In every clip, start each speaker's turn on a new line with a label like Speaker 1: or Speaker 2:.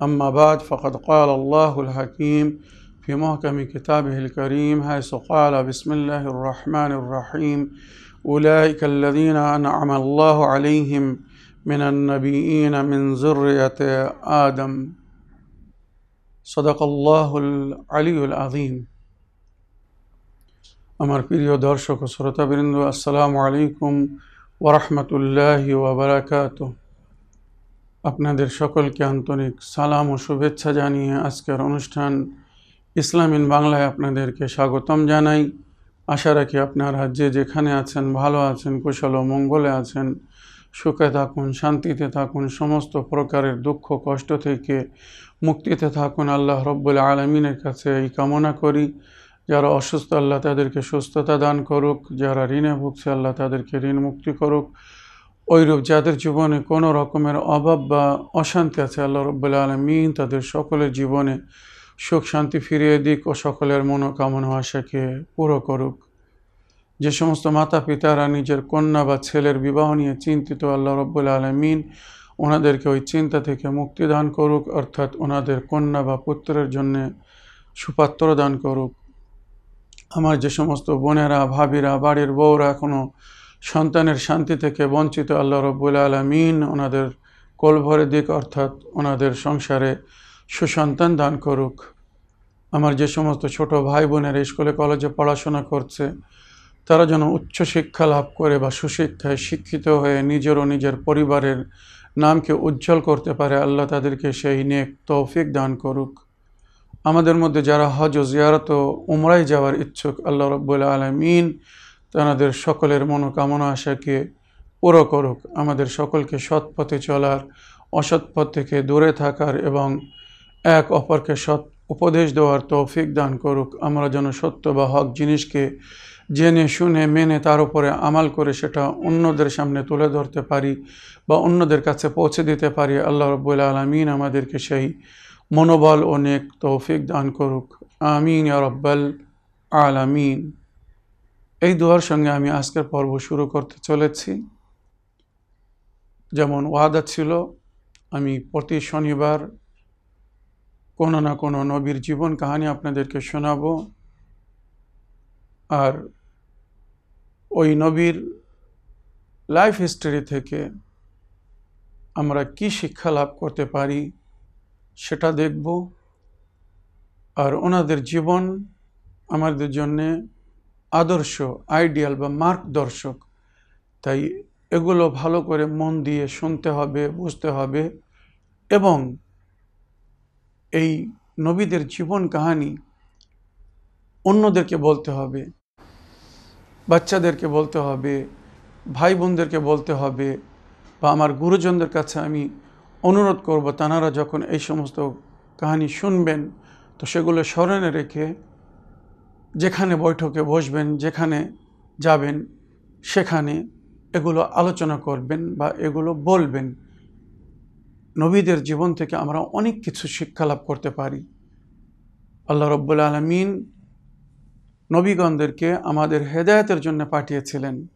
Speaker 1: أما بعد فقد قال الله الحكيم في محكم كتابه الكريم حيث قال بسم الله الرحمن الرحيم أولئك الذين أنعم الله عليهم من النبيين من ذرية آدم صدق الله العلي العظيم আমার প্রিয় দর্শক ও শ্রোতাবৃন্দ আসসালামু আলাইকুম ওরহমতুল্লাহি ওবরাকাত আপনাদের সকলকে আন্তরিক সালাম ও শুভেচ্ছা জানিয়ে আজকের অনুষ্ঠান ইসলামিন বাংলায় আপনাদেরকে স্বাগতম জানাই। আশা রাখি আপনারা যে যেখানে আছেন, ভালো আছেন, কুশল ও মঙ্গলে আছেন, সুখে থাকুন, শান্তিতে থাকুন, সমস্ত প্রকারের দুঃখ, কষ্ট থেকে মুক্তিতে থাকুন। আল্লাহ রব্বুল আলমিনের কাছে এই কামনা করি। যারা অসুস্থ, আল্লাহ তাদেরকে সুস্থতা দান করুক। যারা ঋণে ভুগছে, আল্লাহ তাদেরকে ঋণ মুক্তি করুক। ওইরূপ যাদের জীবনে কোনো রকমের অভাব বা অশান্তি আছে, আল্লাহ রব্বুল্লা আলমিন তাদের সকলের জীবনে সুখ, শান্তি ফিরিয়ে দিক ও সকলের মনোকামনা আশাকে পুরো করুক। যে সমস্ত মাতা পিতারা নিজের কন্যা বা ছেলের বিবাহ নিয়ে চিন্তিত, আল্লাহ রব্বুল আলমিন ওনাদেরকে ওই চিন্তা থেকে মুক্তি দান করুক, অর্থাৎ ওনাদের কন্যা বা পুত্রের জন্যে সুপাত্র দান করুক। আমার যে সমস্ত বোনেরা, ভাবিরা, বাড়ির বউরা এখনও সন্তানের শান্তি থেকে বঞ্চিত আল্লাহ রব্বুল আলমিন ওনাদের কোলভরে দিক অর্থাৎ ওনাদের সংসারে সুসন্তান দান করুক। আমার যে সমস্ত ছোট ভাই বোনের স্কুলে, কলেজে পড়াশোনা করছে, তারা যেন উচ্চশিক্ষা লাভ করে বা সুশিক্ষায় শিক্ষিত হয়ে নিজের ও নিজের পরিবারের নামকে উজ্জ্বল করতে পারে, আল্লাহ তাদেরকে সেই নেক তৌফিক দান করুক। আমাদের মধ্যে যারা হজ ও জিয়ারত উমরাই যাওয়ার ইচ্ছুক, আল্লাহ রব্বুল আলমিন তাদের সকলের মনোকামনা আশাকে পুরো করুক। আমাদের সকলকে সৎ পথে চলার, অসৎ পথ থেকে দূরে থাকার এবং এক অপরকে সৎ উপদেশ দেওয়ার তৌফিক দান করুক। আমরা যেন সত্য বা হক জিনিসকে জেনে, শুনে, মেনে তার উপরে আমাল করে সেটা অন্যদের সামনে তুলে ধরতে পারি বা অন্যদের কাছে পৌঁছে দিতে পারি। আল্লাহ রব্বুল আলমিন আমাদেরকে সেই মনোবল অনেক তৌফিক দান করুক। আমিন রব্বাল আলামিন। এই দোয়ার সঙ্গে আমি আজকের পর্ব শুরু করতে চলেছি। যেমন ওয়াদা ছিল, আমি প্রতি শনিবার কোনো না কোনো নবীর জীবন কাহানি আপনাদেরকে শোনাব। আর ওই নবীর লাইফ হিস্টোরি থেকে আমরা কি শিক্ষা লাভ করতে পারি সেটা দেখব। আর ওনাদের জীবন আমাদের জন্যে আদর্শ আইডিয়াল বা মার্গদর্শক তাই এগুলো ভালো করে মন দিয়ে শুনতে হবে, বুঝতে হবে এবং এই নবীদের জীবন কাহানি অন্যদেরকে বলতে হবে, বাচ্চাদেরকে বলতে হবে ভাই বোনদেরকে বলতে হবে বা আমার গুরুজনদের কাছে আমি অনুরোধ করব তানারা যখন এই সমস্ত কাহানি শুনবেন, তো সেগুলো স্মরণে রেখে যেখানে বৈঠকে বসবেন, যেখানে যাবেন, সেখানে এগুলো আলোচনা করবেন বা এগুলো বলবেন। নবীদের জীবন থেকে আমরা অনেক কিছু শিক্ষা লাভ করতে পারি। আল্লাহ রব্বুল আলমিন নবীগণদেরকে আমাদের হেদায়তের জন্য পাঠিয়েছিলেন।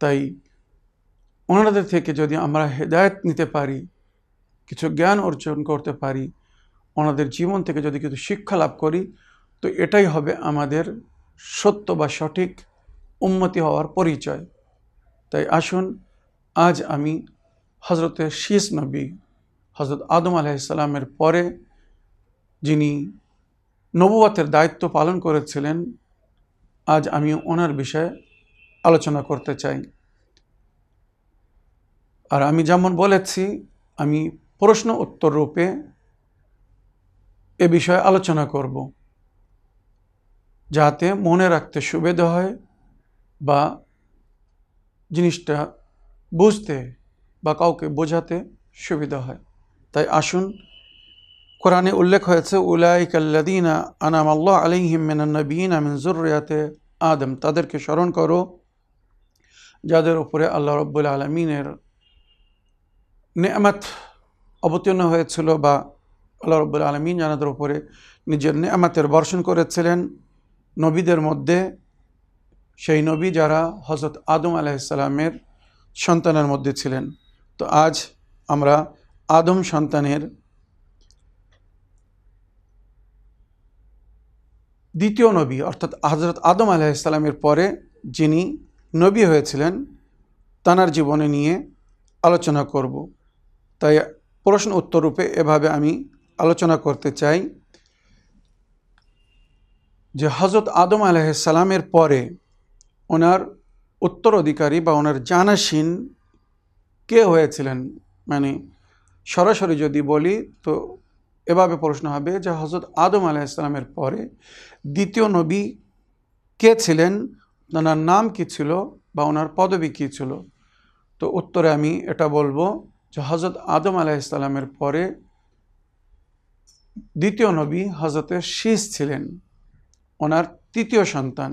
Speaker 1: তাই ওনাদের থেকে যদি আমরা হেদায়ত নিতে পারি, কিছু জ্ঞান অর্জন করতে পারি, ওনাদের জীবন থেকে যদি কিছু শিক্ষা লাভ করি তো এটাই হবে আমাদের সত্য বা সঠিক উন্মতি হওয়ার পরিচয়। তাই আসুন, আজ আমি হজরতের শীষ নবী হজরত আদম আলাইসাল্লামের পরে যিনি নবুয়াতের দায়িত্ব পালন করেছিলেন, আজ আমি ওনার বিষয়ে আলোচনা করতে চাই। আর আমি যেমন বলেছি, আমি প্রশ্ন উত্তর রূপে এ বিষয়ে আলোচনা করব। যাতে মনে রাখতে সুবিধা হয় বা জিনিসটা বুঝতে বা কাউকে বোঝাতে সুবিধা হয়। তাই আসুন, কোরআনে উল্লেখ হয়েছে উলাইকাল্লাদিনা আনাম আল্লাহ আলিহিম মিনান্নবীন আমিন আদম। তাদেরকে স্মরণ করো, যাদের উপরে আল্লাহ রব্বুল আলমিনের নেয়ামত অবতীর্ণ হয়েছিল বা আল্লাহ রব্বুল আলমিন জানাদের উপরে নিজের নেয়ামতের বর্ষণ করেছিলেন। নবীদের মধ্যে সেই নবী যারা হজরত আদম আলাইসালামের সন্তানের মধ্যে ছিলেন। তো আজ আমরা আদম সন্তানের দ্বিতীয় নবী, অর্থাৎ হজরত আদম আলাইসালামের পরে যিনি নবী হয়েছিলেন, তানার জীবনে নিয়ে আলোচনা করব। তাই প্রশ্ন উত্তর রূপে এভাবে আমি আলোচনা করতে চাই। যে হজরত আদম আলাইসালামের পরে ওনার উত্তরাধিকারী বা ওনার জানাসীন কে হয়েছিলেন? মানে সরাসরি যদি বলি তো এভাবে প্রশ্ন হবে যে হজরত আদম আলাইসালামের পরে দ্বিতীয় নবী কে ছিলেন? ওনার নাম কি ছিল বা ওনার পদবী কী ছিল? তো উত্তরে আমি এটা বলব যে হজরত আদম আলাইসালামের পরে দ্বিতীয় নবী হজরতের শীষ ছিলেন। ওনার তৃতীয় সন্তান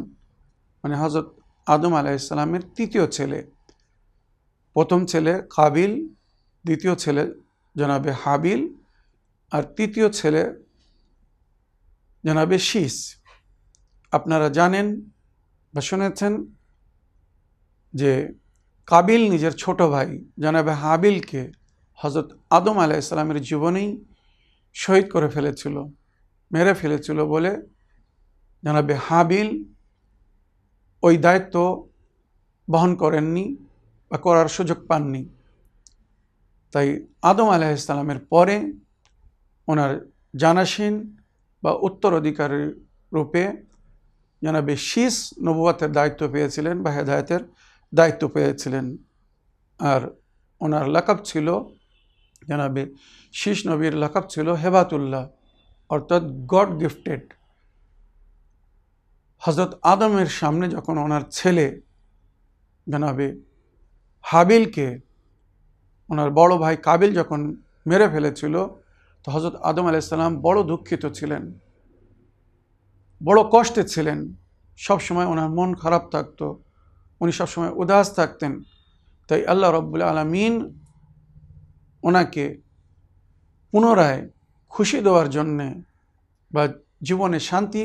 Speaker 1: মানে হজরত আদম আলাইসালামের তৃতীয় ছেলে। প্রথম ছেলে কাবিল, দ্বিতীয় ছেলে জনাবে হাবিল, আর তৃতীয় ছেলে জনাবে শীষ আপনারা জানেন বা শুনেছেন যে কাবিল নিজের ছোট ভাই জানাবে হাবিলকে হজরত আদম আলাহ ইসলামের জীবনেই শহীদ করে ফেলেছিল, মেরে ফেলেছিল বলে জানাবে হাবিল ওই দায়িত্ব বহন করেননি বা করার সুযোগ পাননি। তাই আদম আলাহ ইসলামের পরে ওনার জানাসীন বা উত্তরাধিকারী রূপে জানাবে শীষ নবুয়াতের দায়িত্ব পেয়েছিলেন বা হেদায়তের দায়িত্ব পেয়েছিলেন। আর ওনার লাকাব ছিল জানাবে শীষ নবীর লাকাব ছিল হেবাতুল্লাহ, অর্থাৎ গড গিফটেড। হজরত আদমের সামনে যখন ওনার ছেলে জানাবে হাবিলকে, ওনার বড় ভাই কাবিল যখন মেরে ফেলেছিল, তো হজরত আদম আলাইসাল্লাম বড় দুঃখিত ছিলেন, বড় কষ্টে ছিলেন। সবসময় ওনার মন খারাপ থাকতো, উনি সবসময় উদাস থাকতেন। তাই আল্লাহ রব্বুল আলমিন ওনাকে পুনরায় খুশি দেওয়ার জন্যে বা জীবনে শান্তি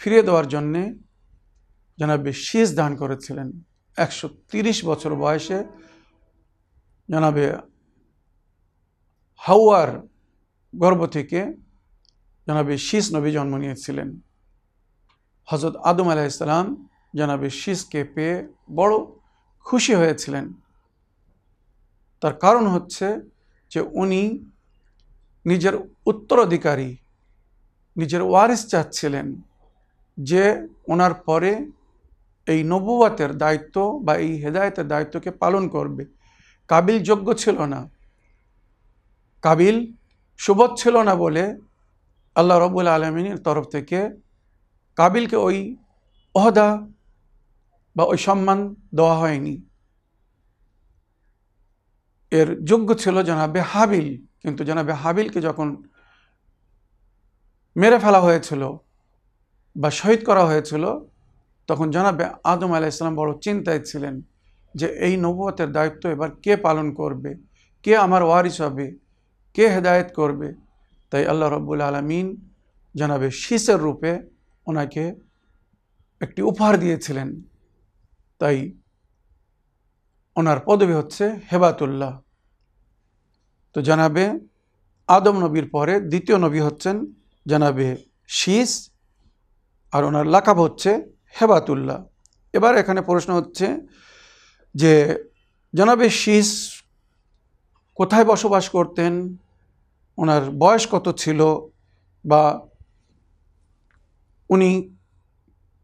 Speaker 1: ফিরিয়ে দেওয়ার জন্যে জানাবে শীষ দান করেছিলেন। একশো বছর বয়সে জানাবে হাওয়ার গর্ভ থেকে জানাবে শীষ নবী জন্ম নিয়েছিলেন। হজরত আদম আলাইসালাম জানাবে শীষকে পেয়ে বড় খুশি হয়েছিলেন। তার কারণ হচ্ছে যে উনি নিজের উত্তরাধিকারী, নিজের ওয়ারিস চাচ্ছিলেন। যে ওনার পরে এই নবুয়াতের দায়িত্ব বা এই হেদায়তের দায়িত্বকে পালন করবে। কাবিল যোগ্য ছিল না। কাবিল সুবোধ ছিল না বলে আল্লাহ রবুল আলমিনের তরফ থেকে কাবিলকে ওই অহদা বা ওই সম্মান দেওয়া হয়নি। এর যোগ্য ছিল জানাবে হাবিল, কিন্তু জানাবে হাবিলকে যখন মেরে ফেলা হয়েছিল বা শহীদ করা হয়েছিল, তখন জানাবে আদম আলাইসালাম বড় চিন্তায় ছিলেন যে এই নবুয়তের দায়িত্ব এবার কে পালন করবে, কে আমার ওয়ারিস হবে, কে হেদায়েত করবে? তাই আল্লাহ রব্বুল আলমিন জানাবে শীষের রূপে ওনাকে একটি উপহার দিয়েছিলেন। তাই ওনার পদবি হচ্ছে হেবাতুল্লাহ। তো জানাবে আদম নবীর পরে দ্বিতীয় নবী হচ্ছেন জানাবে শীষ আর ওনার লাকাব হচ্ছে হেবাতুল্লাহ। এবার এখানে প্রশ্ন হচ্ছে যে, জানাবে শীষ কোথায় বসবাস করতেন? ওনার বয়স কত ছিল? বা উনি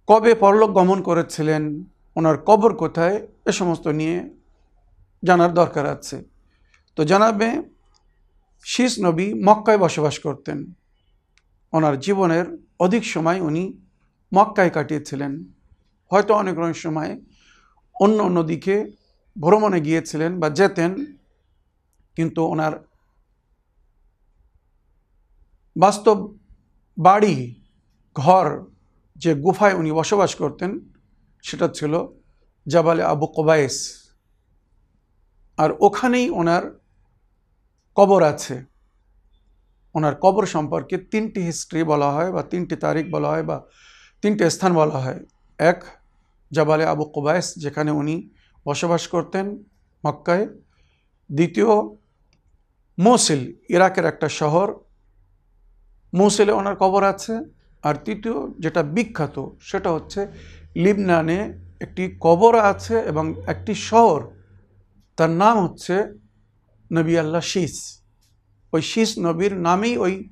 Speaker 1: কবে পরলোক গমন করেছিলেন? ওনার কবর কোথায়? এ সমস্ত নিয়ে জানার দরকার আছে। তো জানাবে শীষ নবী মক্কায় বসবাস করতেন। ওনার জীবনের অধিক সময় উনি মক্কায় কাটিয়েছিলেন। হয়তো অনেক অনেক সময় অন্য অন্য দিকে ভ্রমণে গিয়েছিলেন বা যেতেন, কিন্তু ওনার বাস্তব বাড়ি, ঘর যে গুফায় উনি বসবাস করতেন, সেটা ছিল জাবালে আবু কবায়েস। আর ওখানেই ওনার কবর আছে। ওনার কবর সম্পর্কে তিনটি হিস্ট্রি বলা হয় বা তিনটি তারিখ বলা হয় বা তিনটি স্থান বলা হয়। এক, জাবালে আবু কুবাইস, যেখানে উনি বসবাস করতেন মক্কায়। দ্বিতীয়, মৌসিল, ইরাকের একটা শহর। মৌসিলে ওনার কবর আছে। আর তৃতীয়, যেটা বিখ্যাত, সেটা হচ্ছে লিবনানে একটি কবর আছে এবং একটি শহর। তার নাম হচ্ছে নবী আল্লাহ শীষ ওই শীষ নবীর নামেই ওই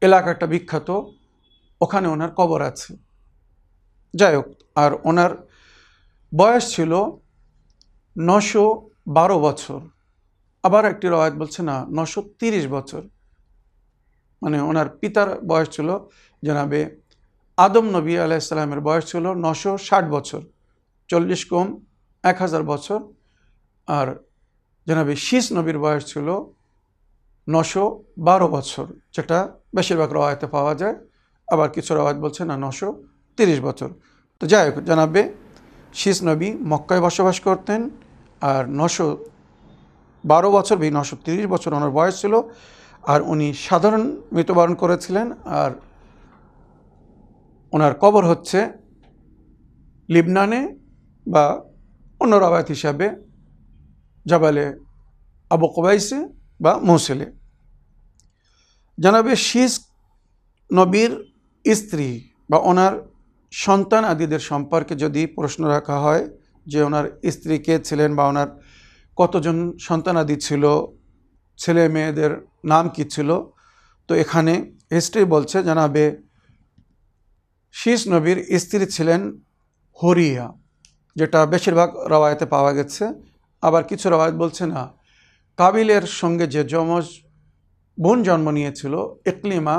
Speaker 1: এলাকাটা বিখ্যাত। ওখানে ওনার কবর আছে। যাই হোক, আর ওনার বয়স ছিল নশো বারো বছর। আবার একটি রয়াত বলছে, না, নশো তিরিশ বছর। মানে ওনার পিতার বয়স ছিল জানাবে আদম নবী আলাইসাল্লামের বয়স ছিল নশো ষাট বছর। চল্লিশ কম, এক হাজার বছর। আর জানাবে শীষ নবীর বয়স ছিল নশো বারো বছর, যেটা বেশিরভাগ রওয়ায়তে পাওয়া যায়। আবার কিছু রওয়ায়ত বলছে, না, নশো তিরিশ বছর। তো যাই হোক, জানাবে, শীষ নবী মক্কায় বসবাস করতেন আর নশো বারো বছর বি নশো তিরিশ বছর ওনার বয়স ছিল আর উনি সাধারণ মৃত্যুবরণ করেছিলেন আর ওনার কবর হচ্ছে লিবনানে বা অন্য রবায়ত হিসাবে জাবালে আবু কবাইসে বা মৌসেলে। জানাবে শীষ নবীর স্ত্রী বা ওনার সন্তান আদিদের সম্পর্কে যদি প্রশ্ন রাখা হয় যে ওনার স্ত্রী কে ছিলেন বা ওনার কতজন সন্তানাদি ছিল, ছেলে মেয়েদের নাম কি ছিল, তো এখানে হিস্ট্রি বলছে জানাবে, শীষ নবীর স্ত্রী ছিলেন হরিয়া, যেটা বেশিরভাগ রওয়ায়তে পাওয়া গেছে, আবার কিছু রওয়ায়ত বলছে না, কাবিলের সঙ্গে যে যমজ বোন জন্ম নিয়েছিল ইকলিমা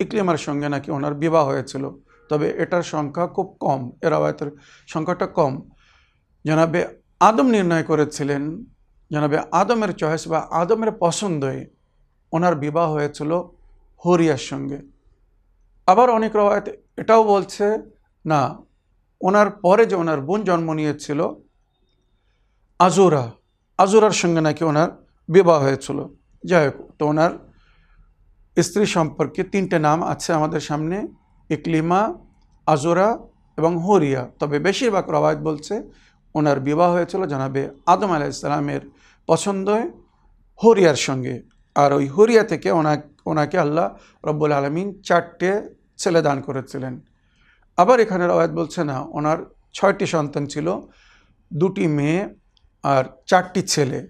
Speaker 1: ইকলিমার সঙ্গে নাকি ওনার বিবাহ হয়েছিল। তবে এটার সংখ্যা খুব কম এ রওয়ায়তের সংখ্যাটা কম। জানাবে আদম নির্ণয় করেছিলেন, জানাবে আদমের চয়েস বা আদমের পছন্দে ওনার বিবাহ হয়েছিল হরিয়ার সঙ্গে। আবার অনেক রবায়ত এটাও বলছে, না, ওনার পরে যে ওনার বোন জন্ম নিয়েছিল, আজুরা, আজুরার সঙ্গে নাকি ওনার বিবাহ হয়েছিল। যাই হোক, তো ওনার স্ত্রী সম্পর্কে তিনটে নাম আছে আমাদের সামনে। ইকলিমা, আজোরা এবং হরিয়া। তবে বেশিরভাগ রবায়ত বলছে, ওনার বিবাহ হয়েছিল জানাবে আদম আলাইসালামের পছন্দয় হরিয়ার সঙ্গে। আর ওই হরিয়া থেকে ওনা ওনাকে আল্লাহ রব্বুল আলমিন চারটে ছেলে দান করেছিলেন। আবার এখানে রবায়ত বলছে না, ওনার ছয়টি সন্তান ছিল, দুটি মেয়ে আর চারটি ছেলে।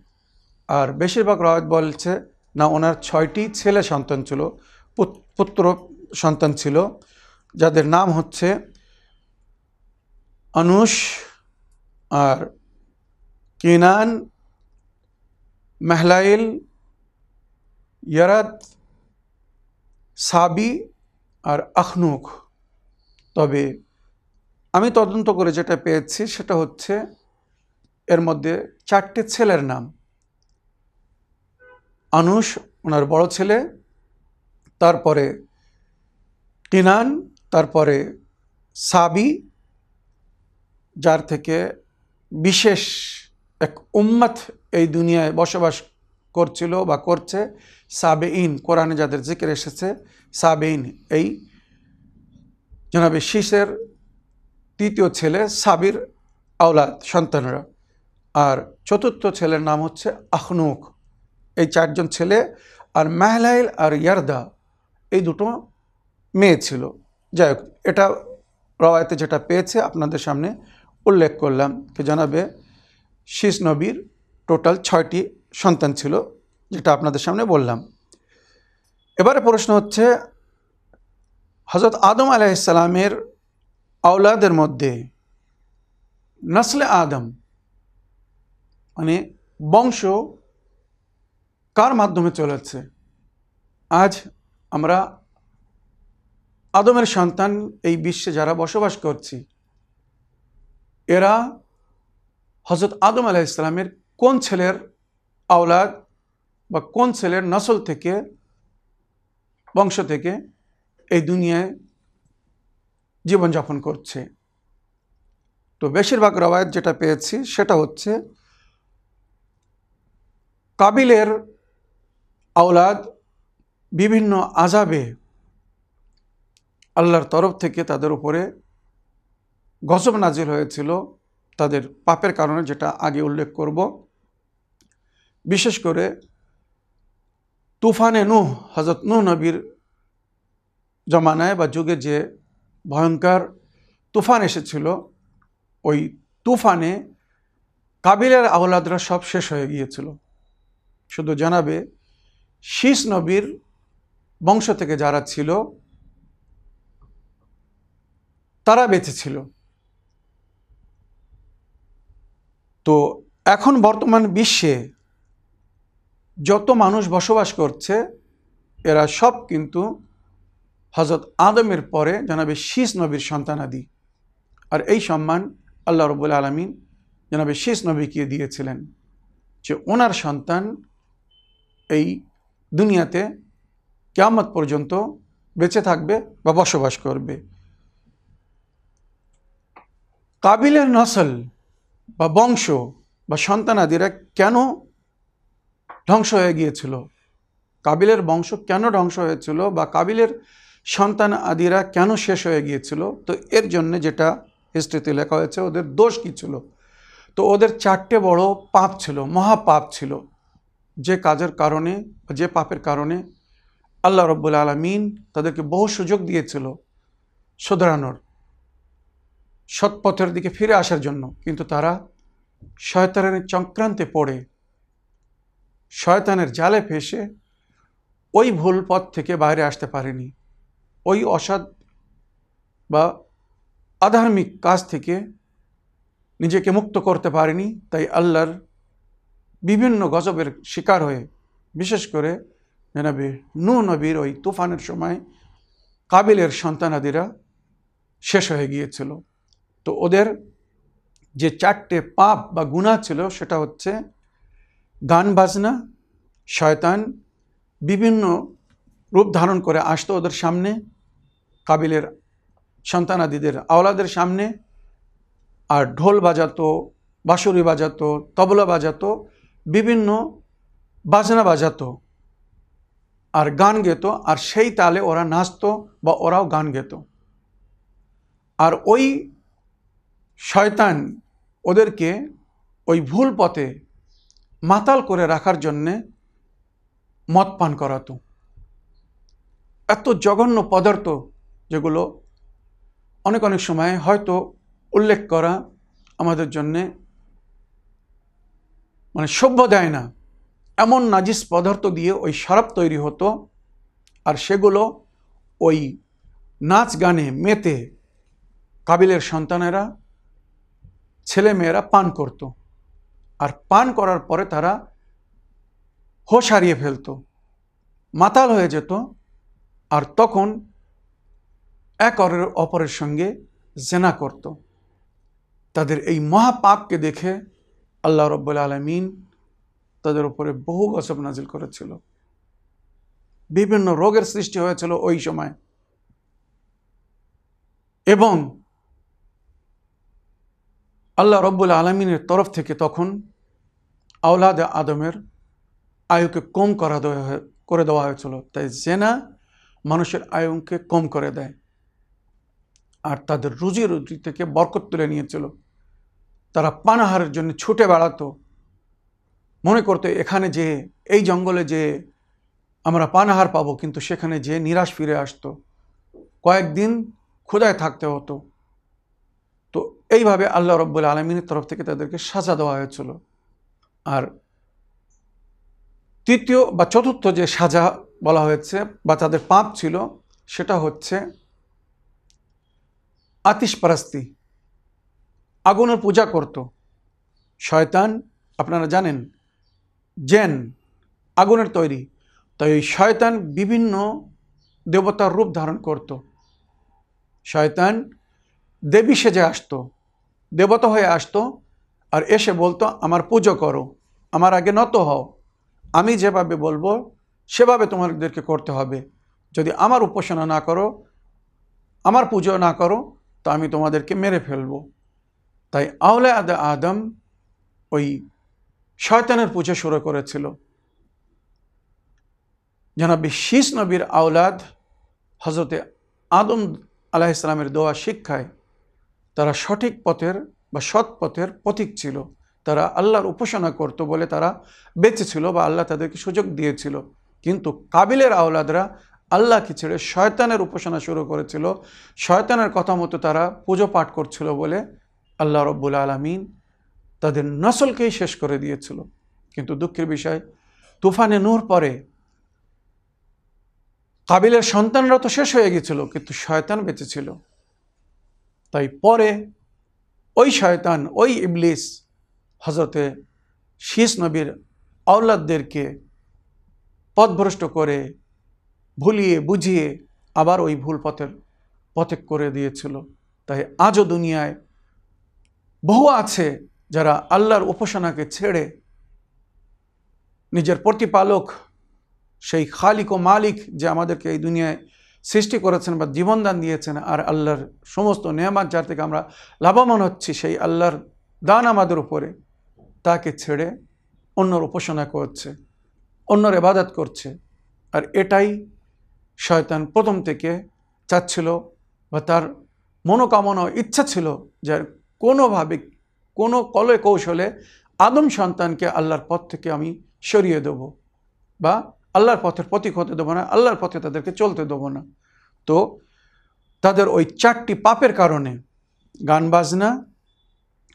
Speaker 1: আর বেশিরভাগ রবায়ত বলছে, না, ওনার ছয়টি ছেলে সন্তান ছিল পুত্র সন্তান ছিল যাদের নাম হচ্ছে অনুষ আর কিনান, মেহলাইল, ইয়ারাত, সাবি আর আখনুক তবে আমি তদন্ত করে যেটা পেয়েছি সেটা হচ্ছে এর মধ্যে চারটে ছেলের নাম। আনুষ ওনার বড় ছেলে, তারপরে কিনান তারপরে সাবি, যার থেকে বিশেষ এক উম্মাত এই দুনিয়ায় বসবাস করছিল বা করছে সাবে ইন কোরআনে যাদের জিকের এসেছে সাবে ইন এই জনাবে শীষের তৃতীয় ছেলে সাবির আওলাদ, সন্তানরা। আর চতুর্থ ছেলের নাম হচ্ছে আখনুক এই চারজন ছেলে আর মেহলাইল আর ইয়ারদা, এই দুটো মেয়ে ছিল। যাই হোক, এটা রওয়ায়তে যেটা পেয়েছে আপনাদের সামনে উল্লেখ করলাম কি জানাবে, শীষ নবীর টোটাল ছয়টি সন্তান ছিল যেটা আপনাদের সামনে বললাম। এবারে প্রশ্ন হচ্ছে হজরত আদম আলাইসালামের আওলাদের মধ্যে নসলে আদম মানে বংশ কার মাধ্যমে চলেছে? আজ আমরা আদমের সন্তান এই বিশ্বে যারা বসবাস করছি, এরা হজরত আদম আলাহ ইসলামের কোন ছেলের আওলাদ বা কোন ছেলের নসল থেকে, বংশ থেকে এই দুনিয়ায় জীবনযাপন করছে? তো বেশিরভাগ রবায়ত যেটা পেয়েছি সেটা হচ্ছে, কাবিলের আওলাদ বিভিন্ন আজাবে আল্লাহর তরফ থেকে তাদের উপরে গজব নাজিল হয়েছিল তাদের পাপের কারণে, যেটা আগে উল্লেখ করব। বিশেষ করে তুফানে নুহ হজরত নুহ নবীর জমানায় বা যুগে যে ভয়ঙ্কর তুফান এসেছিল, ওই তুফানে কাবিলের আওলাদরা সব শেষ হয়ে গিয়েছিল। শুধু জানাবে শীষ নবীর বংশ থেকে যারা ছিল তারা বেঁচে ছিল। তো এখন বর্তমান বিশ্বে যত মানুষ বসবাস করছে, এরা সব কিন্তু হজরত আদমের পরে জানাবে শীষ নবীর সন্তানাদি আর এই সম্মান আল্লাহ রবুল আলমিন জানাবে শীষ নবীকে দিয়েছিলেন যে ওনার সন্তান এই দুনিয়াতে কেয়ামত পর্যন্ত বেঁচে থাকবে বা বসবাস করবে। কাবিলের নসল বা বংশ বা সন্তানাদিরা কেন ধ্বংস হয়ে গিয়েছিল? কাবিলের বংশ কেন ধ্বংস হয়েছিল বা কাবিলের সন্তান আদিরা কেন শেষ হয়ে গিয়েছিল? তো এর জন্য যেটা হিস্ট্রিতে লেখা হয়েছে, ওদের দোষ কী ছিল? তো ওদের চারটে বড় পাপ ছিল, মহাপাপ ছিল। যে কাজের কারণে যে পাপের কারণে আল্লাহ রব্বুল আলমিন তাদেরকে বহু সুযোগ দিয়েছিল শুধরানোর। সৎপথের দিকে ফিরে আসার জন্য। কিন্তু তারা শয়তানের চক্রান্তে পড়ে, শয়তানের জালে ফেসে ওই ভুল পথ থেকে বাইরে আসতে পারেনি। ওই অসৎ বা আধার্মিক কাজ থেকে নিজেকে মুক্ত করতে পারেনি। তাই আল্লাহর বিভিন্ন গজবের শিকার হয়ে, বিশেষ করে জানাবে নু নবীর ওই তুফানের সময় কাবিলের সন্তানাদিরা শেষ হয়ে গিয়েছিল। তো ওদের যে চারটে পাপ বা গুণা ছিল, সেটা হচ্ছে গান বাজনা, শয়তান, বিভিন্ন রূপ ধারণ করে আসতো ওদের সামনে, কাবিলের সন্তানাদিদের আওলাদের সামনে, আর ঢোল বাজাতো, বাঁশুরি বাজাতো, তবলা বাজাতো, বিভিন্ন বাজনা বাজাতো, আর গান গেত, আর সেই তালে ওরা নাচতো বা ওরাও গান গেত। আর ওই শয়তান ওদেরকে ওই ভুল পথে মাতাল করে রাখার জন্যে মদ পান করাতো। এত জঘন্য পদার্থ যেগুলো অনেক অনেক সময় হয়তো উল্লেখ করা আমাদের জন্যে মানে সভ্য দেয় না। এমন নাজিস পদার্থ দিয়ে ওই শরাব তৈরি হতো আর সেগুলো ওই নাচ গানে মেতে কাবিলের সন্তানেরা ছেলে মেয়েরা পান করত। আর পান করার পরে তারা হোশ হারিয়ে ফেলত। মাতাল হয়ে যেত। আর তখন এক অপরের সঙ্গে জেনা করত। তাদের এই মহাপাপকে দেখে আল্লাহ রব্বুল আলমিন তাদের উপরে বহু গসব নাজিল করেছিল। বিভিন্ন রোগের সৃষ্টি হয়েছিল ওই সময়। এবং আল্লাহ রব্বুল আলমিনের তরফ থেকে তখন আওলাদ আদমের আয়ুকে কম করা করে দেওয়া হয়েছিল। তাই জেনা মানুষের আয়ুকে কম করে দেয় আর তাদের রুজি রুজি থেকে বরকত তুলে নিয়েছিল। তারা পানাহারের জন্য ছুটে বেড়াতো। মনে করতো, এখানে যে, এই জঙ্গলে যে আমরা পানাহার পাবো, কিন্তু সেখানে যে নিরাশ ফিরে আসতো। কয়েকদিন ক্ষুদায় থাকতে হতো। এইভাবে আল্লাহ রব্বুল আলমিনের তরফ থেকে তাদেরকে সাজা দেওয়া হয়েছিল। আর তৃতীয় বা চতুর্থ যে সাজা বলা হয়েছে বা তাদের পাপ ছিল, সেটা হচ্ছে আতিশপারাস্তি আগুনের পূজা করত। শয়তান, আপনারা জানেন, জেন আগুনের তৈরি। তাই শয়তান বিভিন্ন দেবতার রূপ ধারণ করত। শয়তান দেবী সেজে আসতো। দেবতা হয়ে আসতো আর এসে বলতো, আমার পুজো করো, আমার আগে নত হও। আমি যেভাবে বলব, সেভাবে তোমাদেরকে করতে হবে। যদি আমার উপাসনা না করো, আমার পুজো না করো, তো আমি তোমাদেরকে মেরে ফেলব। তাই আওলে আদা আদম ওই শয়তানের পুজো শুরু করেছিল। জানাবি শীষ নবীর আওলাদ হজরতে আদম আলাহ ইসলামের দোয়া শিক্ষায় তারা সঠিক পথের বা সৎ পথের পথিক ছিল। তারা আল্লাহর উপাসনা করত বলে তারা বেঁচে ছিল বা আল্লাহ তাদেরকে সুযোগ দিয়েছিল। কিন্তু কাবিলের আওলাদরা আল্লাহকে ছেড়ে শয়তানের উপাসনা শুরু করেছিল। শয়তানের কথা মতো তারা পুজো পাঠ করছিল বলে আল্লাহ রব্বুল আলমিন তাদের নসলকেই শেষ করে দিয়েছিল। কিন্তু দুঃখের বিষয়, তুফানে নূর পরে কাবিলের সন্তানরা তো শেষ হয়ে গেছিল, কিন্তু শয়তান বেঁচে ছিল। তাই পরে ওই শয়তান, ওই ইবলিস হজরতে শীষ নবীর আওলাদদেরকে পথভ্রষ্ট করে ভুলিয়ে বুঝিয়ে আবার ওই ভুল পথের পথে করে দিয়েছিল। তাই আজও দুনিয়ায় বহু আছে যারা আল্লাহর উপাসনাকে ছেড়ে নিজের প্রতিপালক সেই খালিক ও মালিক যে আমাদেরকে এই দুনিয়ায় সৃষ্টি করেছেন বা জীবনদান দিয়েছেন আর আল্লাহর সমস্ত নিয়ামাত যার থেকে আমরা লাভবান হচ্ছি, সেই আল্লাহর দান আমাদের উপরে তাকে ছেড়ে অন্যর উপাসনা করছে, অন্যর এবাদত করছে। আর এটাই শয়তান প্রথম থেকে চাচ্ছিল বা তার মনোকামনা ইচ্ছা ছিল যে কোনোভাবে, কোনো কলে কৌশলে আদম সন্তানকে আল্লাহর পথ থেকে আমি সরিয়ে দেব বা আল্লাহর পথের প্রতীক হতে দেবো না, আল্লাহর পথে তাদেরকে চলতে দেবো না। তো তাদের ওই চারটি পাপের কারণে গান বাজনা,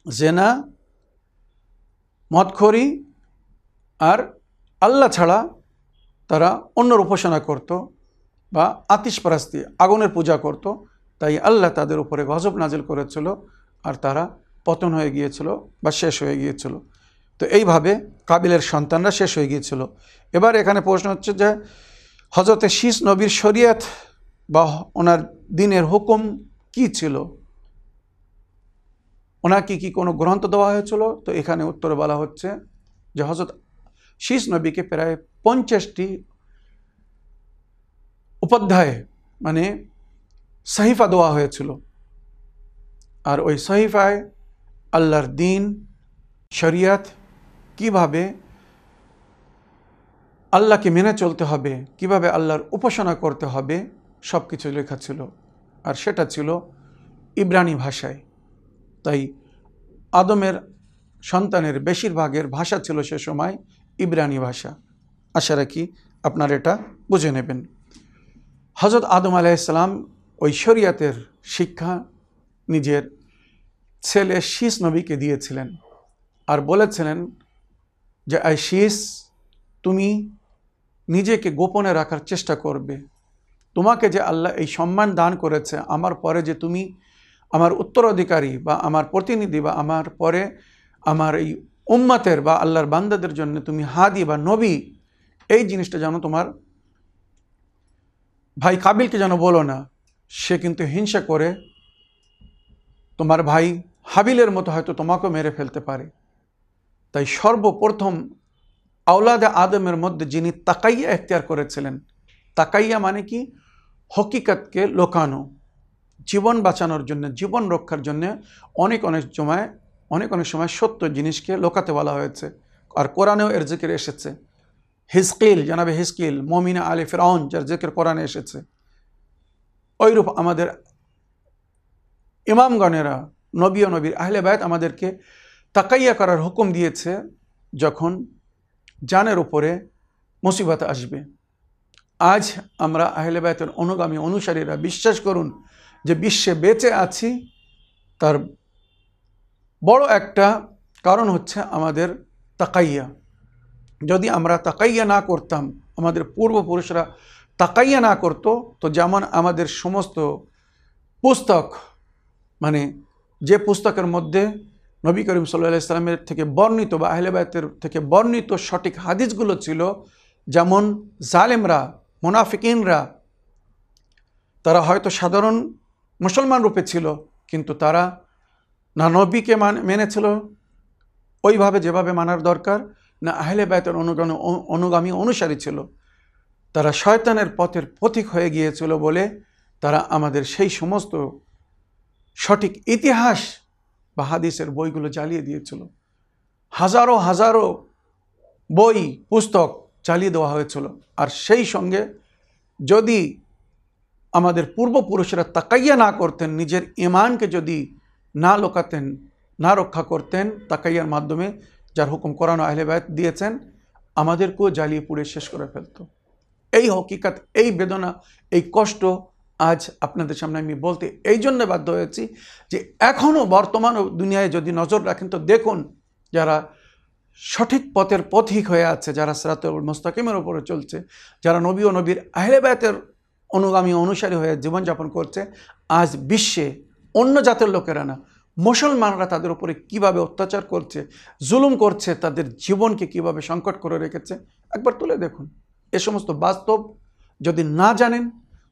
Speaker 1: জেনা মদখরি আর আল্লাহ ছাড়া তারা অন্যর উপাসনা করত বা আতিশপরাস্তি আগুনের পূজা করত। তাই আল্লাহ তাদের উপরে গজব নাজিল করেছিল আর তারা পতন হয়ে গিয়েছিল বা শেষ হয়ে গিয়েছিল। তো এইভাবে কাবিলের সন্তানরা শেষ হয়ে গিয়েছিল। এবার এখানে প্রশ্ন হচ্ছে যে হজরতে শীষ নবীর শরিয়ত বা ওনার দিনের হুকুম কি ছিল? ওনাকে কি কোনো গ্রন্থ দেওয়া হয়েছিল? তো এখানে উত্তর বলা হচ্ছে যে হজরত শীষ নবীকে প্রায় পঞ্চাশটি উপাধ্যায় মানে সাহিফা দেওয়া হয়েছিল। আর ওই সাহিফায় আল্লাহর দিন, শরিয়াত কীভাবে আল্লাহকে মেনে চলতে হবে, কীভাবে আল্লাহর উপাসনা করতে হবে সব কিছু লেখা ছিল। আর সেটা ছিল ইব্রানি ভাষায়। তাই আদমের সন্তানের বেশিরভাগের ভাষা ছিল সে সময় ইব্রানি ভাষা। আশা রাখি আপনার এটা বুঝে নেবেন। হজরত আদম আলাইসালাম ওই শরিয়াতের শিক্ষা নিজের ছেলে শীষ নবীকে দিয়েছিলেন। আর বলেছিলেন যে আই শীষ, তুমি নিজেকে গোপনে রাখার চেষ্টা করবে। তোমাকে যে আল্লাহ এই সম্মান দান করেছে, আমার পরে যে তুমি আমার উত্তরাধিকারী বা আমার প্রতিনিধি বা আমার পরে আমার এই উম্মাতের বা আল্লাহর বান্দাদের জন্য তুমি হাদি বা নবী, এই জিনিসটা যেন তোমার ভাই কাবিলকে যেন বলো না, সে কিন্তু হিংসা করে তোমার ভাই হাবিলের মতো হয়তো তোমাকেও মেরে ফেলতে পারে। তাই সর্বপ্রথম আওলাদে আদমের মধ্যে যিনি তাকাইয়া এখতিয়ার করেছিলেন, তাকাইয়া মানে কি? হকিকতকে লোকানো, জীবন বাঁচানোর জন্য, জীবন রক্ষার জন্য অনেক অনেক সময়, অনেক অনেক সময় সত্য জিনিসকে লোকাতে বলা হয়েছে। আর কোরআনেও এর জিকির এসেছে। হিসকিল জানাবে হিসকিল মমিনা আলী ফেরাউন, যার জিকির কোরআনে এসেছে। ওইরূপ আমাদের ইমামগণেরা, নবী নবীর আহলে বায়ত আমাদেরকে তাকাইয়া করার হুকুম দিয়েছে যখন জানের উপরে মুসিবত আসবে। আজ আমরা আহলে বায়তের অনুগামী অনুসারীরা বিশ্বাস করুন যে বিশ্বে বেঁচে আছি, তার বড় একটা কারণ হচ্ছে আমাদের তাকাইয়া। যদি আমরা তাকাইয়া না করতাম, আমাদের পূর্বপুরুষরা তাকাইয়া না করতো, তো যেমন আমাদের সমস্ত পুস্তক মানে যে পুস্তকের মধ্যে নবী করিম সাল্লাহ ইসলামের থেকে বর্ণিত বা আহলেবায়তের থেকে বর্ণিত সঠিক হাদিসগুলো ছিল যেমন জালেমরা, মোনাফিকিনরা, তারা হয়তো সাধারণ মুসলমান রূপে ছিল, কিন্তু তারা না নবীকে মান, মেনেছিল ওইভাবে যেভাবে মানার দরকার, না আহলে বায়তের অনুগামী অনুগামী অনুসারী ছিল। তারা শয়তানের পথের পথিক হয়ে গিয়েছিল বলে তারা আমাদের সেই সমস্ত সঠিক ইতিহাস বা হাদিসের বইগুলো জ্বালিয়ে দিয়েছিল। হাজারো হাজারো বই, পুস্তক চালিয়ে দেওয়া হয়েছিল। আর সেই সঙ্গে যদি আমাদের পূর্বপুরুষরা তাকাইয়া না করতেন, নিজের ইমানকে যদি না লোকাতেন, না রক্ষা করতেন, তাকাইয়ার মাধ্যমে যার হুকুম করানো আহলেবায়ত দিয়েছেন, আমাদেরকেও জ্বালিয়ে পুড়ে শেষ করে ফেলত। এই হকিকাত, এই বেদনা, এই কষ্ট আজ আপনাদের সামনে আমি বলতে এই জন্য বাধ্য হয়েছি যে এখনও বর্তমান দুনিয়ায় যদি নজর রাখেন, তো দেখুন যারা সঠিক পথের পথিক হয়ে আছে, যারা সিরাতুল মোস্তাকিমের ওপরে চলছে, যারা নবী ও নবীর আহলেবায়তের অনুগামী অনুসারী হয়ে জীবনযাপন করছে, আজ বিশ্বে অন্য জাতের লোকেরা না, মুসলমানরা তাদের উপরে কীভাবে অত্যাচার করছে, জুলুম করছে, তাদের জীবনকে কীভাবে সংকট করে রেখেছে, একবার তুলে দেখুন। এ সমস্ত বাস্তব যদি না জানেন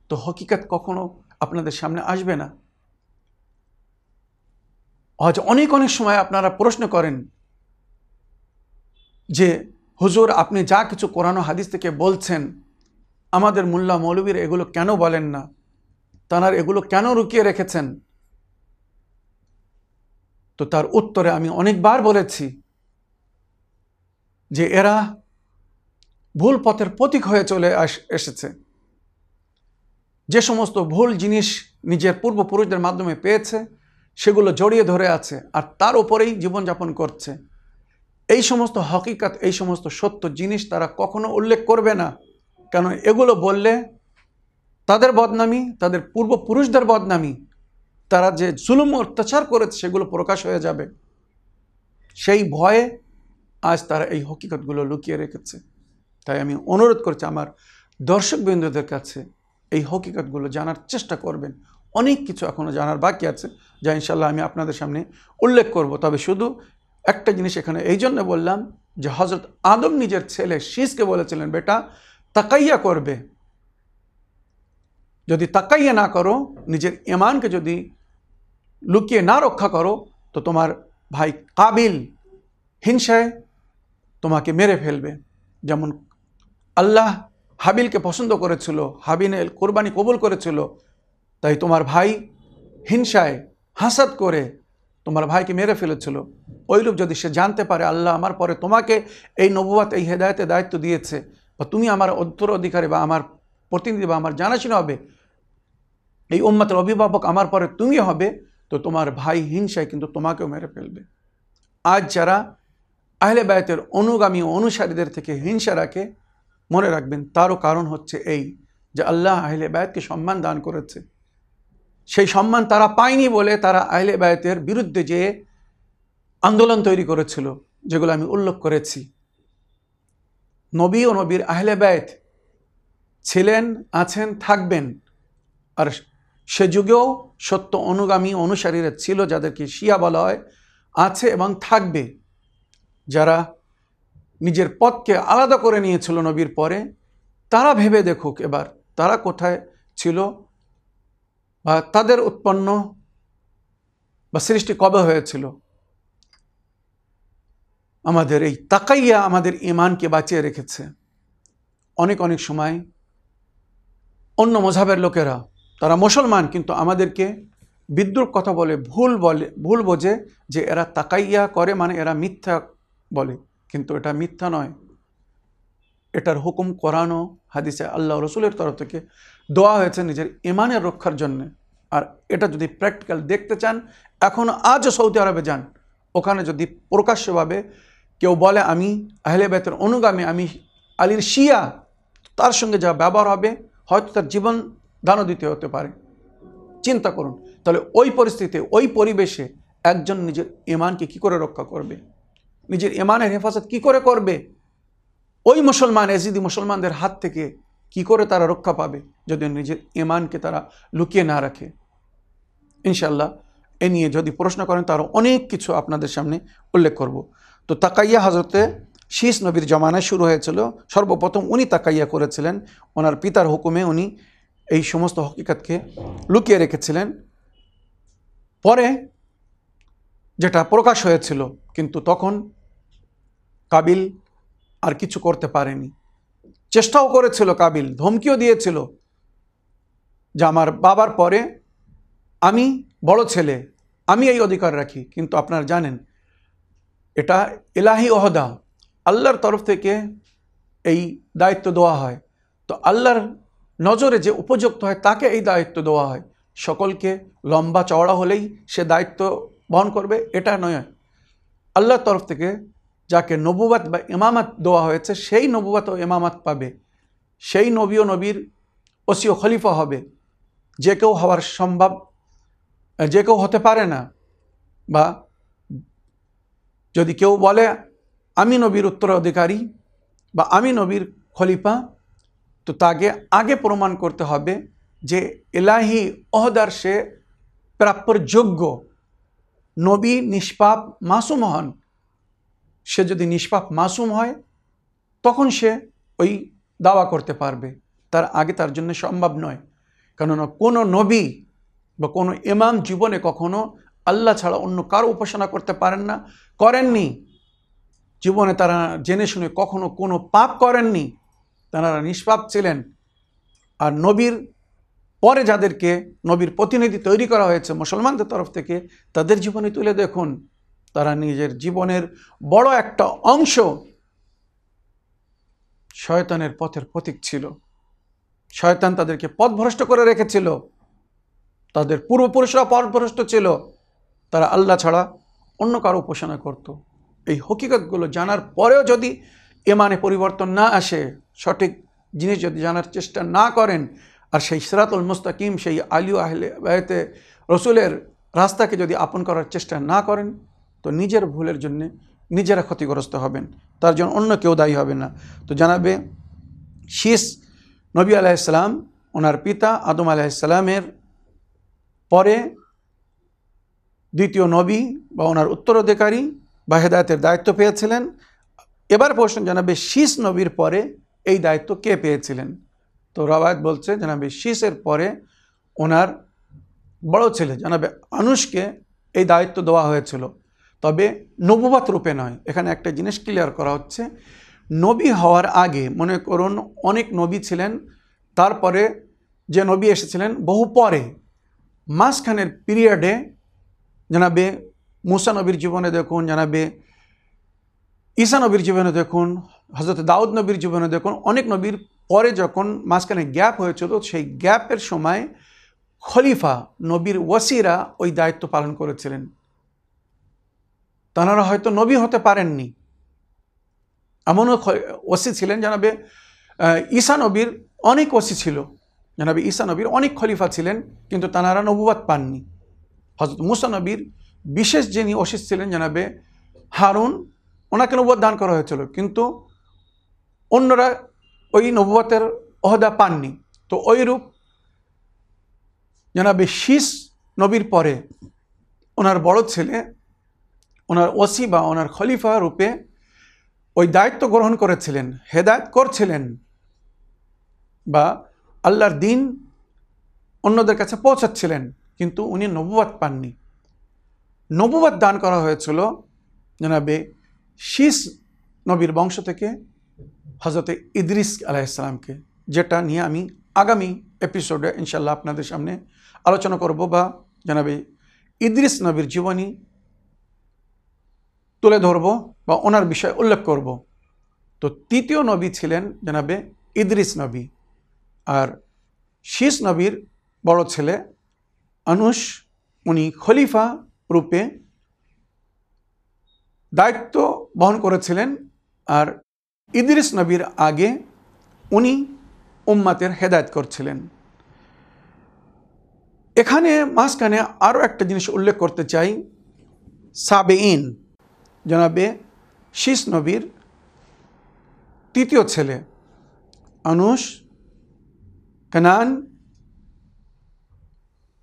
Speaker 1: তো হকিকত কখনো আপনাদের সামনে আসবে না? আজ অনেক অনেক সময় আপনারা প্রশ্ন করেন যে, হুজুর, আপনি যা কিছু কোরআন হাদিস থেকে বলছেন, আমাদের মোল্লা মৌলবীর এগুলো কেন বলেন না? তাঁর এগুলো কেন রুকিয়ে রেখেছেন? তো তার উত্তরে আমি অনেকবার বলেছি যে, এরা ভুল পথের প্রতীক হয়ে চলে আস, এসেছে। যে সমস্ত ভুল জিনিস নিজের পূর্বপুরুষদের মাধ্যমে পেয়েছে, সেগুলো জড়িয়ে ধরে আছে আর তার উপরেই জীবনযাপন করছে। এই সমস্ত হকিকাত, এই সমস্ত সত্য জিনিস তারা কখনো উল্লেখ করবে না। কেন এগুলো বললে তাদের বদনামি, তাদের পূর্বপুরুষদের বদনামি, তারা যে জুলুম অত্যাচার করেছে সেগুলো প্রকাশ হয়ে যাবে। সেই ভয়ে আজ তারা এই হকিকতগুলো লুকিয়ে রেখেছে। তাই আমি অনুরোধ করছি আমার দর্শকবৃন্দদের কাছে এই হকিকতগুলো জানার চেষ্টা করবেন। অনেক কিছু এখনও জানার বাকি আছে, যা ইনশাল্লাহ আমি আপনাদের সামনে উল্লেখ করব। তবে শুধু একটা জিনিস এখানে, এই জন্য বললাম যে হজরত আদম নিজের ছেলে শীষকে বলেছিলেন, বেটা, তাকাইয়া করবে। যদি তাকাইয়া না করো, নিজের ইমানকে যদি লুকিয়ে না রক্ষা করো, তো তোমার ভাই কাবিল হিংসায় তোমাকে মেরে ফেলবে। যেমন আল্লাহ হাবিলকে পছন্দ করেছিল হাবিনেল কোরবানি কবুল করেছিল। তাই তোমার ভাই হিংসায় হাসাদ করে তোমার ভাইকে মেরে ফেলেছিল। ওইরূপ যদি সে জানতে পারে, আল্লাহ আমার পরে তোমাকে এই নবুয়াত, এই হেদায়তে দায়িত্ব দিয়েছে। বা তুমি আমার উত্তরাধিকারী বা আমার প্রতিনিধি বা আমার জানাশোনা হবে, এই উম্মতের অভিভাবক আমার পরে তুমি হবে, তো তোমার ভাই হিংসায় কিন্তু তোমাকেও মেরে ফেলবে। আজ যারা আহলে বায়তের অনুগামী অনুসারীদের থেকে হিংসা রাখে মনে রাখবেন, তারও কারণ হচ্ছে এই যে আল্লাহ আহলে বায়তকে সম্মান দান করেছে। সেই সম্মান তারা পায়নি বলে তারা আহলে বায়তের বিরুদ্ধে যে আন্দোলন তৈরি করেছিল, যেগুলো আমি উল্লেখ করেছি। নবী ও নবীর আহলে বায়ত ছিলেন, আছেন, থাকবেন। আর সে যুগেও সত্য অনুগামী অনুসারীরা ছিল যাদেরকে শিয়া বলা হয়, আছে এবং থাকবে। যারা নিজের পথকে আলাদা করে নিয়েছিল নবীর পরে। তারা ভেবে দেখুক এবার তারা কোথায় ছিল বা তাদের উৎপন্ন বা সৃষ্টি কবে হয়েছিল। আমাদের এই তাকাইয়া আমাদের ইমানকে বাঁচিয়ে রেখেছে। অনেক অনেক সময় অন্য মজাবের লোকেরা, তারা মুসলমান কিন্তু আমাদেরকে বিদ্রুপ কথা বলে, ভুল বলে, ভুল বোঝে যে এরা তাকাইয়া করে মানে এরা মিথ্যা বলে। কিন্তু এটা মিথ্যা নয়। এটার হুকুম করানো হাদিসে আল্লাহ রসুলের তরফ থেকে দেওয়া হয়েছে নিজের ইমানের রক্ষার জন্যে। আর এটা যদি প্র্যাকটিক্যাল দেখতে চান, এখন আজও সৌদি আরবে যান, ওখানে যদি প্রকাশ্যভাবে কেউ বলে, আমি আহলে বেতের অনুগামী, আমি আলীর শিয়া, তার সঙ্গে যা ব্যবহার হবে, হয়তো তার জীবন দানও দিতে হতে পারে। চিন্তা করুন। তাহলে ওই পরিস্থিতিতে, ওই পরিবেশে একজন নিজের ইমানকে কি করে রক্ষা করবে? নিজের ইমানের হেফাজত কি করে করবে? ওই মুসলমান, এজিদি মুসলমানদের হাত থেকে কি করে তারা রক্ষা পাবে যদি নিজের ইমানকে তারা লুকিয়ে না রাখে? ইনশাল্লাহ
Speaker 2: এ নিয়ে যদি প্রশ্ন করেন, তারও অনেক কিছু আপনাদের সামনে উল্লেখ করব। তো তাকাইয়া হজরতে শীষ নবীর জমানায় শুরু হয়েছিল। সর্বপ্রথম উনি তাকাইয়া করেছিলেন। ওনার পিতার হুকুমে উনি এই সমস্ত হকিকতকে লুকিয়ে রেখেছিলেন। পরে যেটা প্রকাশ হয়েছিল কিন্তু তখন কাবিল আর কিছু করতে পারেনি। চেষ্টাও করেছিল কাবিল, ধমকিও দিয়েছিল যে আমার বাবার পরে আমি বড় ছেলে, আমি এই অধিকার রাখি। কিন্তু আপনারা জানেন, এটা এলাহি অহদা আল্লাহর তরফ থেকে এই দায়িত্ব দেওয়া হয়। তো আল্লাহর নজরে যে উপযুক্ত হয়, তাকে এই দায়িত্ব দেওয়া হয়। সকলকে লম্বা চওড়া হলেই সে দায়িত্ব বহন করবে, এটা নয়। আল্লাহর তরফ থেকে যাকে নবুবাত বা ইমামাত দেওয়া হয়েছে, সেই নবুবাত ও ইমামাত পাবে। সেই নবী ও নবীর ওসিও খলিফা হবে। যে কেউ হওয়ার সম্ভব, যে কেউ হতে পারে না বা যদি কেউ বলে, আমি নবীর উত্তরাধিকারী বা আমি নবীর খলিফা, তো তাকে আগে প্রমাণ করতে হবে যে এলাহি অহদার সে প্রাপ্যর যোগ্য। নবী নিষ্পাপ মাসুম হন। সে যদি নিষ্পাপ মাসুম হয়, তখন সে ওই দাওয়া করতে পারবে। তার আগে তার জন্য সম্ভব নয়। কেননা কোনো নবী বা কোনো ইমাম জীবনে কখনো আল্লাহ ছাড়া অন্য কারও উপাসনা করতে পারেন না, করেননি। জীবনে তারা জেনে শুনে কখনো কোনো পাপ করেননি। তারা নিষ্পাপ ছিলেন। আর নবীর পরে যাদেরকে নবীর প্রতিনিধি তৈরি করা হয়েছে মুসলমানদের তরফ থেকে, তাদের জীবনে তুলে দেখুন। তারা নিজের জীবনের বড় একটা অংশ শয়তানের পথের প্রতীক ছিল। শয়তান তাদেরকে পথভ্রষ্ট করে রেখেছিল। তাদের পূর্বপুরুষরা পথভ্রষ্ট ছিল। তারা আল্লাহ ছাড়া অন্য কারও উপাসনা করত। এই হকিকতগুলো জানার পরেও যদি এমানে পরিবর্তন না আসে, সঠিক জিনিস যদি জানার চেষ্টা না করেন আর সেই সিরাতুল মুস্তাকিম, সেই আলিউ আহলে বায়তে রসুলের রাস্তাকে যদি আপন করার চেষ্টা না করেন, তো নিজের ভুলের জন্যে নিজেরা ক্ষতিগ্রস্ত হবেন। তার জন্য অন্য কেউ দায়ী হবে না। তো জানাবে শীষ নবী আলাইসালাম ওনার পিতা আদম আলাইসালামের পরে দ্বিতীয় নবী বা ওনার উত্তরাধিকারী বা হেদায়তের দায়িত্ব পেয়েছিলেন। এবার প্রশ্ন জানাবে শীষ নবীর পরে এই দায়িত্ব কে পেয়েছিলেন? তো রবায়ত বলছে, জানাবে শীষের পরে ওনার বড় ছেলে, জানাবে আনুষকে এই দায়িত্ব দেওয়া হয়েছিল। তবে নবুবাত রূপে নয়। এখানে একটা জিনিস ক্লিয়ার করা হচ্ছে। নবী হওয়ার আগে, মনে করুন, অনেক নবী ছিলেন। তারপরে যে নবী এসেছিলেন, বহু পরে। মাঝখানের পিরিয়ডে জানাবে মুসা নবীর জীবনে দেখুন, জানাবে ঈসা নবীর জীবনে দেখুন হজরত দাউদ নবীর জীবনে দেখুন, অনেক নবীর পরে যখন মাঝখানে গ্যাপ হয়েছিল, সেই গ্যাপের সময় খলিফা, নবীর ওয়াসিরা ওই দায়িত্ব পালন করেছিলেন। তাঁরা হয়তো নবী হতে পারেননি। এমনও ওসি ছিলেন জানাবে ঈসা নবীর অনেক ওসি ছিল। জানাবে ঈসা নবীর অনেক খলিফা ছিলেন, কিন্তু তাঁরা নবুবাদ পাননি। হজরত মুসা নবীর বিশেষ যিনি ওসিস ছিলেন জানাবে হারুন, ওনাকে নবুয়াদ দান করা হয়েছিল। কিন্তু অন্যরা ওই নবুয়াতের অহদা পাননি। তো ওই রূপ জানাবে শীষ নবীর পরে ওনার বড় ছেলে, ওনার ওসি বা ওনার খলিফা রূপে ওই দায়িত্ব গ্রহণ করেছিলেন, হেদায়ত করছিলেন বা আল্লাহর দিন অন্যদের কাছে পৌঁছাচ্ছিলেন, কিন্তু উনি নবুয়াত পাননি। নবুয়াত দান করা হয়েছিল জানাবে শীষ নবীর বংশ থেকে হজরতে ইদ্রিস আলাইসালামকে যেটা নিয়ে আমি আগামী এপিসোডে ইনশাল্লাহ আপনাদের সামনে আলোচনা করব বা জানাবে ইদ্রিস নবীর জীবনী তুলে ধরব বা ওনার বিষয়ে উল্লেখ করব। তো তৃতীয় নবী ছিলেন জানাবে ইদ্রিস নবী আর শীষ নবীর বড় ছেলে আনুষ উনি খলিফা রূপে দায়িত্ব বহন করেছিলেন আর ইদ্রিস নবীর আগে উনি উম্মাতের হেদায়ত করছিলেন। এখানে মাঝখানে আরও একটা জিনিস উল্লেখ করতে চাই। সাবে সাবেইন জানাবে শীষ নবীর তৃতীয় ছেলে আনুষ কানান,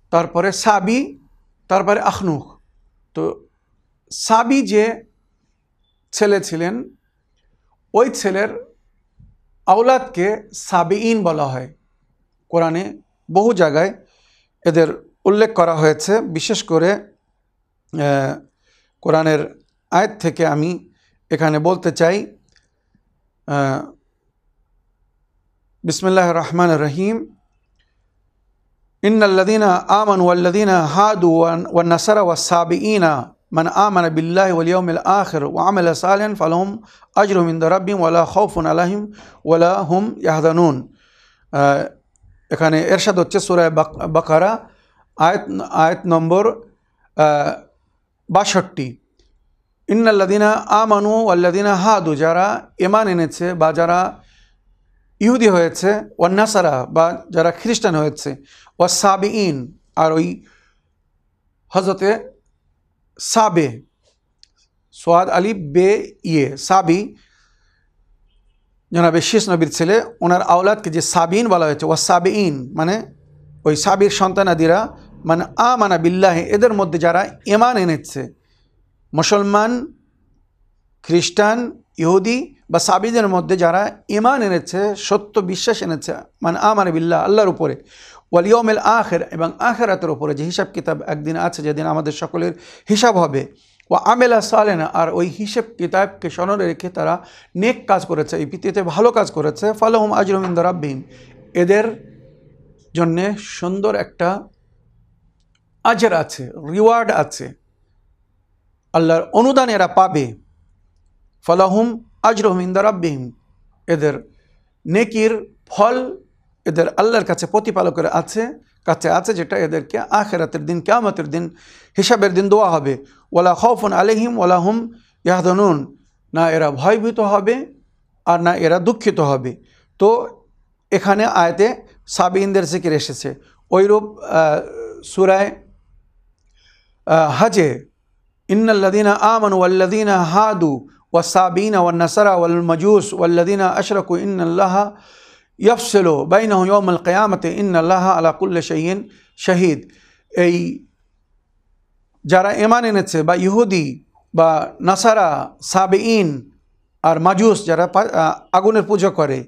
Speaker 2: তারপরে সাবি, তারপরে আখনুখ। তো সাবি যে ছেলে ছিলেন ওই ছেলের আওলাদকে সাবিইন বলা হয়। কোরআনে বহু জায়গায় এদের উল্লেখ করা হয়েছে। বিশেষ করে কোরআনের আয়ের থেকে আমি এখানে বলতে চাই বিসমিল্লাহ রহমান রহিম। ইন্নাল্লাদিনা আমানু আল্লাদিনা হাদু ওয়ান ওয়ান্নাসারা ওয়াসাবিইনা من آمن বিল্লাহ واليوم الآخر وعمل صالحا فلهم أجر من রাব্বিম ওয়ালা خوف আলাহিম ولا هم يحزنون এখানে এরশাদ হচ্ছে সুরায় বাকারা, আয়াত আয়াত নম্বর বাষট্টি। الذين امنوا والذين هادوا যারা এমান এনেছে বা যারা ইহুদি হয়েছে ওয়ান্নাসারা বা যারা খ্রিস্টান হয়েছে ওয়াসাবি ইন আর ওই হযরতে সাবে সোয়াদ আলী বে ইয়ে সাবি, জনাবে শেষ নবীর ছেলে, ওনার আওলাদকে যে সাবিন বলা হয়েছে ও সাবিইন মানে ওই সাবির সন্তানাদিরা মানে আ মানা বিল্লাহ, এদের মধ্যে যারা এমান এনেছে, মুসলমান, খ্রিস্টান, ইহুদি বা সাবিদের মধ্যে যারা ইমান এনেছে, সত্য বিশ্বাস এনেছে মানে আমার বিল্লাহ, আল্লাহর উপরে ওয়ালিয়মেল আখের, এবং আখেরাতের ওপরে যে হিসাব কিতাব একদিন আছে, যেদিন আমাদের সকলের হিসাব হবে। ও আমেলা সালেনা আর ওই হিসেব কিতাবকে স্মরণে রেখে তারা নেক কাজ করেছে, এই পৃথিবীতে ভালো কাজ করেছে। ফালহম আজরমিন্দ রাব্বিন এদের জন্যে সুন্দর একটা আজের আছে, রিওয়ার্ড আছে। আল্লাহর অনুদান এরা পাবে। ফলাহুম আজরহম ইন্দারাব্বিহিম এদের নেকির ফল এদের আল্লাহর কাছে প্রতিপালকের আছে, কাছে আছে যেটা এদেরকে আখেরাতের দিন, কেয়ামতের দিন হিসাবের দিন দোয়া হবে। ওলা খফুন আলহিম ওলা হুম ইয়াহদনুন না এরা ভয়ভীত হবে আর না এরা দুঃখিত হবে। তো এখানে আয়তে সাবিনদের জিকির এসেছে। ওইরূপ সুরায় হাজে ইন্নাল্লাদিনা আমন ওয়াল্লাদিনা হাদু ওয়া সাবিনা ওয়া ওয়ান্নাসারা ওয়াল মজুস ওয়াল্লাদিনা আশরাকু ইন্নাল্লাহা ইয়ফসেলো বাইন ইয়মল কেয়ামতে ইন আল্লাহ আলাকুল্লা শাহীন শাহিদ এই যারা এমান এনেছে বা ইহুদি বা নাসারা সাবেইন আর মাজুস যারা আগুনের পুজো করে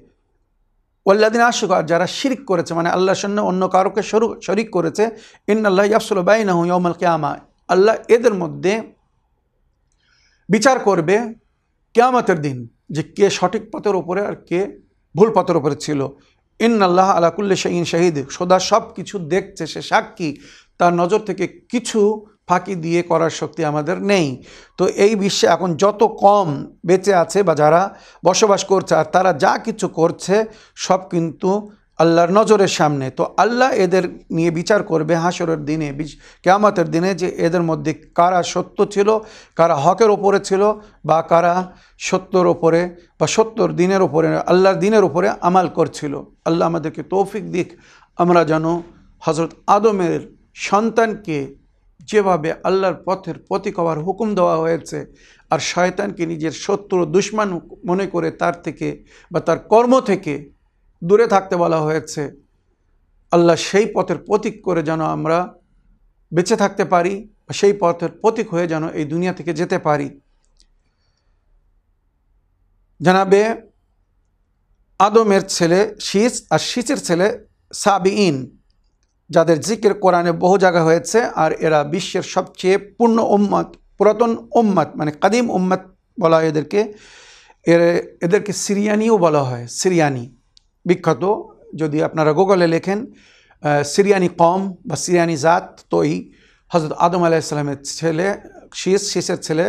Speaker 2: ওল্লাদিন আশুক আর যারা শিরিক করেছে মানে আল্লাহ সন্ন্য অন্য কারোকে শরু, শরিক করেছে ইন আল্লাহ ইয়াফসুল বাইন ইয়মল কেয়ামা। আল্লাহ এদের মধ্যে বিচার করবে কেয়ামতের দিন যে কে সঠিক পথের ওপরে আর কে ভুল পথের উপরে ছিল। আল্লাহ আলাকুল্লি শাহিন শাহিদ সদা সব কিছু দেখছে, সে সাক্ষী। তার নজর থেকে কিছু ফাঁকি দিয়ে করার শক্তি আমাদের নেই। তো এই বিশ্বে এখন যত কম বেঁচে আছে বা যারা বসবাস করছে আর তারা যা কিছু করছে, সব কিন্তু আল্লাহর নজরের সামনে। তো আল্লাহ এদের নিয়ে বিচার করবে হাসরের দিনে কেয়ামতের দিনে যে এদের মধ্যে কারা সত্য ছিল, কারা হকের ওপরে ছিল বা কারা সত্যর ওপরে বা সত্যর দিনের ওপরে, আল্লাহর দিনের ওপরে আমাল করছিল। আল্লাহ আমাদেরকে তৌফিক দিক। আমরা যেন হজরত আদমের সন্তানকে যেভাবে আল্লাহর পথের প্রতীক হওয়ার হুকুম দেওয়া হয়েছে আর শয়তানকে নিজের শত্রু দুশ্মন মনে করে তার থেকে বা তার কর্ম থেকে দূরে থাকতে বলা হয়েছে, আল্লাহ সেই পথের প্রতীক করে যেন আমরা বেঁচে থাকতে পারি সেই পথের প্রতীক হয়ে যেন এই দুনিয়া থেকে যেতে পারি। জানাবে, আদমের ছেলে শীষ আর শীষের ছেলে সাবিইন যাদের জিকের কোরআনে বহু জায়গা হয়েছে আর এরা বিশ্বের সবচেয়ে পূর্ণ উম্মত, পুরাতন উম্মত মানে কাদিম উম্মত বলা হয় এদেরকে। এর, এদেরকে সিরিয়ানিও বলা হয়, সিরিয়ানি। বিখ্যাত, যদি আপনারা গুগলে লেখেন সিরিয়ানি কম বা সিরিয়ানি জাত তো এই হজরত আদম আলাইসালামের ছেলে, শীষ, শীষের ছেলে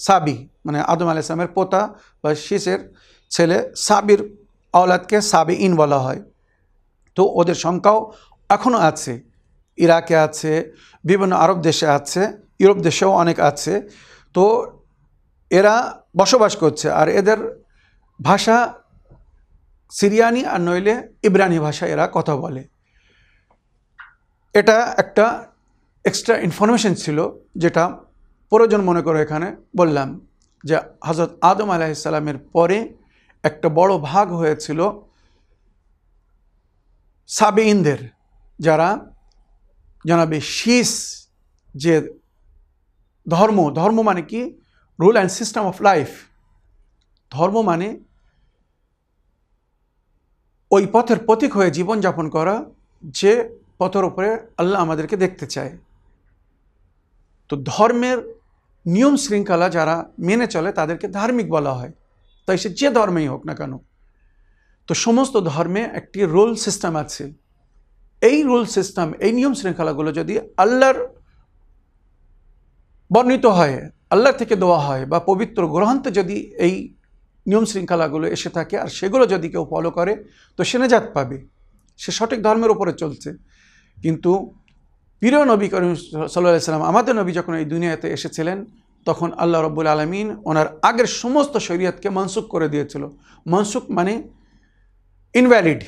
Speaker 2: সাবি মানে আদম আলাইসলামের পোতা বা শীষের ছেলে সাবির আওলাদকে সাবি ইন বলা হয়। তো ওদের সংখ্যাও এখনও আছে। ইরাকে আছে, বিভিন্ন আরব দেশে আছে, ইউরোপ দেশেও অনেক আছে। তো এরা বসবাস করছে। আর এদের ভাষা সিরিয়ানি আর নইলে ইব্রানি ভাষা এরা কথা বলে। এটা একটা এক্সট্রা ইনফরমেশন ছিল যেটা প্রয়োজন মনে করে এখানে বললাম যে হজরত আদম আলাইসাল্লামের পরে একটা বড় ভাগ হয়েছিল সাবেইনদের যারা জানাবে শীষ যে ধর্ম ধর্ম মানে কি? Rule and system of life ধর্ম মানে ওই পথের প্রতীক হয়ে জীবনযাপন করা যে পথের উপরে আল্লাহ আমাদেরকে দেখতে চায়। তো ধর্মের নিয়ম শৃঙ্খলা যারা মেনে চলে তাদেরকে ধার্মিক বলা হয়। তাই সে যে ধর্মেই হোক না কেন। তো সমস্ত ধর্মে একটি রোল সিস্টেম আছে। এই রুল সিস্টেম, এই নিয়ম শৃঙ্খলাগুলো যদি আল্লাহর বর্ণিত হয়, আল্লাহ থেকে দেওয়া হয় বা পবিত্র গ্রন্থে যদি এই নিয়ম শৃঙ্খলাগুলো এসে থাকে আর সেগুলো যদি কেউ ফলো করে, তো সে নেজাত পাবে। সে সঠিক ধর্মের উপরে চলছে। কিন্তু প্রিয় নবী করিম সাল্লাহ সাল্লাম, আমাদের নবী যখন এই দুনিয়াতে এসেছিলেন, তখন আল্লাহ রব্বুল আলমিন ওনার আগের সমস্ত শরীয়তকে মনসুখ করে দিয়েছিল। মনসুখ মানে ইনভ্যালিড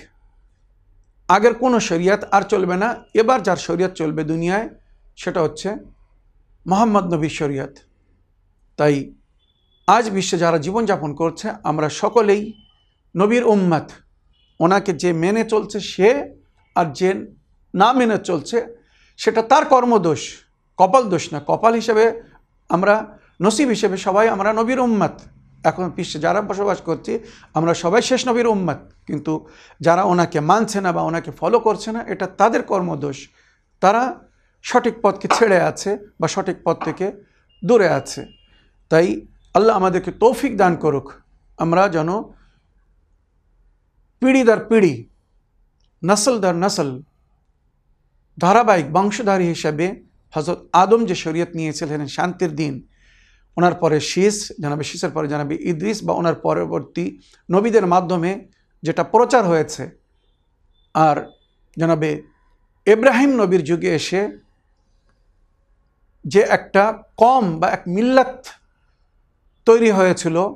Speaker 2: আগের কোনো শরিয়াত আর চলবে না, এবার যার শরিয়াত চলবে দুনিয়ায়, সেটা হচ্ছে মোহাম্মদ নবীর শরিয়াত। তাই আজ বিশ্বে যারা জীবনযাপন করছে, আমরা সকলেই নবীর উম্মাদ ওনাকে যে মেনে চলছে সে আর যে না মেনে চলছে, সেটা তার কর্মদোষ, কপাল দোষ না। কপাল হিসেবে আমরা, নসিব হিসেবে সবাই আমরা নবীর উম্মাদ এখন বিশ্বে যারা বসবাস করছি, আমরা সবাই শেষ নবীর উম্মাদ কিন্তু যারা ওনাকে মানছে না বা ওনাকে ফলো করছে না, এটা তাদের কর্মদোষ। তারা সঠিক পথকে ছেড়ে আছে বা সঠিক পথ থেকে দূরে আছে। তাই আল্লাহ আমাদেরকে তৌফিক দান করুক। আমরা যেন পিড়ি দর পিড়ি, নসল দর নসল, ধারাবাহিক বংশধারী হিসাবে হজরত আদম যে শরীয়ত নিয়েছিলেন শান্তির দিন, ওনার পরে শীষ, জানাবে শীষের পরে জানাবে ইদ্রিস বা ওনার পরবর্তী নবীদের মাধ্যমে যেটা প্রচার হয়েছে, আর জানাবে এব্রাহিম নবীর যুগে এসে যে একটা কম বা এক মিল্লাত তৈরি হয়েছিল,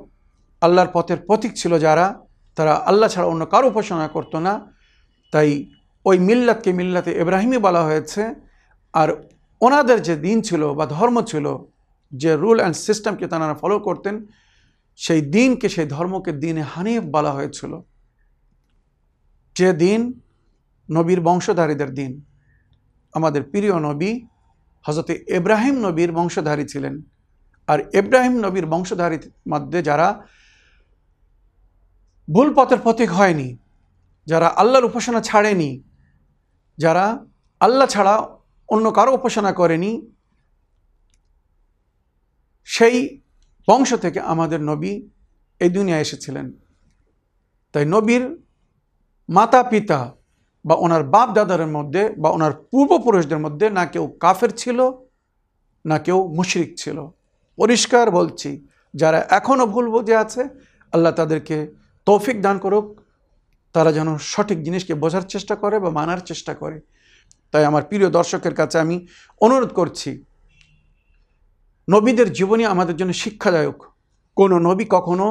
Speaker 2: আল্লাহর পথের প্রতীক ছিল যারা, তারা আল্লাহ ছাড়া অন্য কারও উপাসনা করতো না। তাই ওই মিল্লাতকে মিল্লাতে এব্রাহিমই বলা হয়েছে। আর ওনাদের যে দিন ছিল বা ধর্ম ছিল, যে রুল অ্যান্ড সিস্টেমকে তারা ফলো করতেন, সেই দিনকে, সেই ধর্মকে দিনে হানিফ বলা হয়েছিল। যে দিন নবীর বংশধারীদের দিন। আমাদের প্রিয় নবী হজরতে ইব্রাহিম নবীর বংশধারী ছিলেন। আর এব্রাহিম নবীর বংশধারীর মধ্যে যারা ভুল পথের প্রতীক হয়নি, যারা আল্লাহর উপাসনা ছাড়েনি, যারা আল্লাহ ছাড়া অন্য কারও উপাসনা করেনি, সেই বংশ থেকে আমাদের নবী এই দুনিয়া এসেছিলেন। তাই নবীর মাতা পিতা বা ওনার বাপ দাদারের মধ্যে বা ওনার পূর্বপুরুষদের মধ্যে না কেউ কাফের ছিল, না কেউ মুশরিক ছিল। পরিষ্কার বলছি, যারা এখনও ভুল বুঝে আছে, আল্লাহ তাদেরকে তৌফিক দান করুক, তারা যেন সঠিক জিনিসকে বোঝার চেষ্টা করে বা মানার চেষ্টা করে। তাই আমার প্রিয় দর্শকের কাছে আমি অনুরোধ করছি, নবীদের জীবনী আমাদের জন্য শিক্ষাদায়ক। কোনো নবী কখনো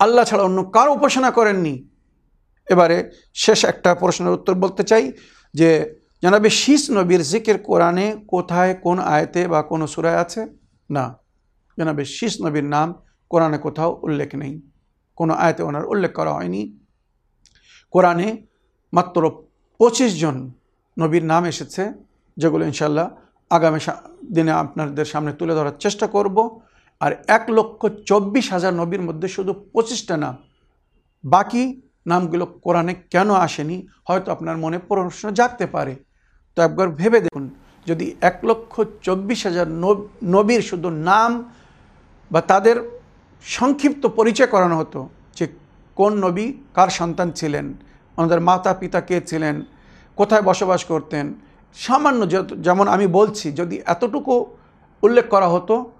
Speaker 2: আল্লাহ ছাড়া অন্য কারও উপাসনা করেননি। এবারে শেষ একটা প্রশ্নের উত্তর বলতে চাই, যে জানাবে শীষ নবীর জিকের কোরআনে কোথায় কোন আয়তে বা কোনো সুরায় আছে? না। জানাবে শীষ নবীর নাম কোরআনে কোথাও উল্লেখ নেই। কোনো আয়তে ওনার উল্লেখ করা হয়নি। কোরআনে মাত্র পঁচিশ জন নবীর নাম এসেছে, যেগুলো ইনশাল্লাহ আগামী দিনে আপনাদের সামনে তুলে ধরার চেষ্টা করব। আর এক লক্ষ চব্বিশ হাজার নবীর মধ্যে শুধু পঁচিশটা নাম। বাকি নামগুলো কোরআনে কেন আসেনি, হয়তো আপনার মনে প্রশ্ন জাগতে পারে। তো একবার ভেবে দেখুন, যদি এক লক্ষ চব্বিশ হাজার নবীর শুধু নাম বা তাদের সংক্ষিপ্ত পরিচয় করানো হতো যে কোন নবী, কার সন্তান ছিলেন, ওনাদের মাতা পিতা কে ছিলেন, কোথায় বসবাস করতেন। সামান্য যেমন আমি বলছি, যদি এতটুকু উল্লেখ করা হতো,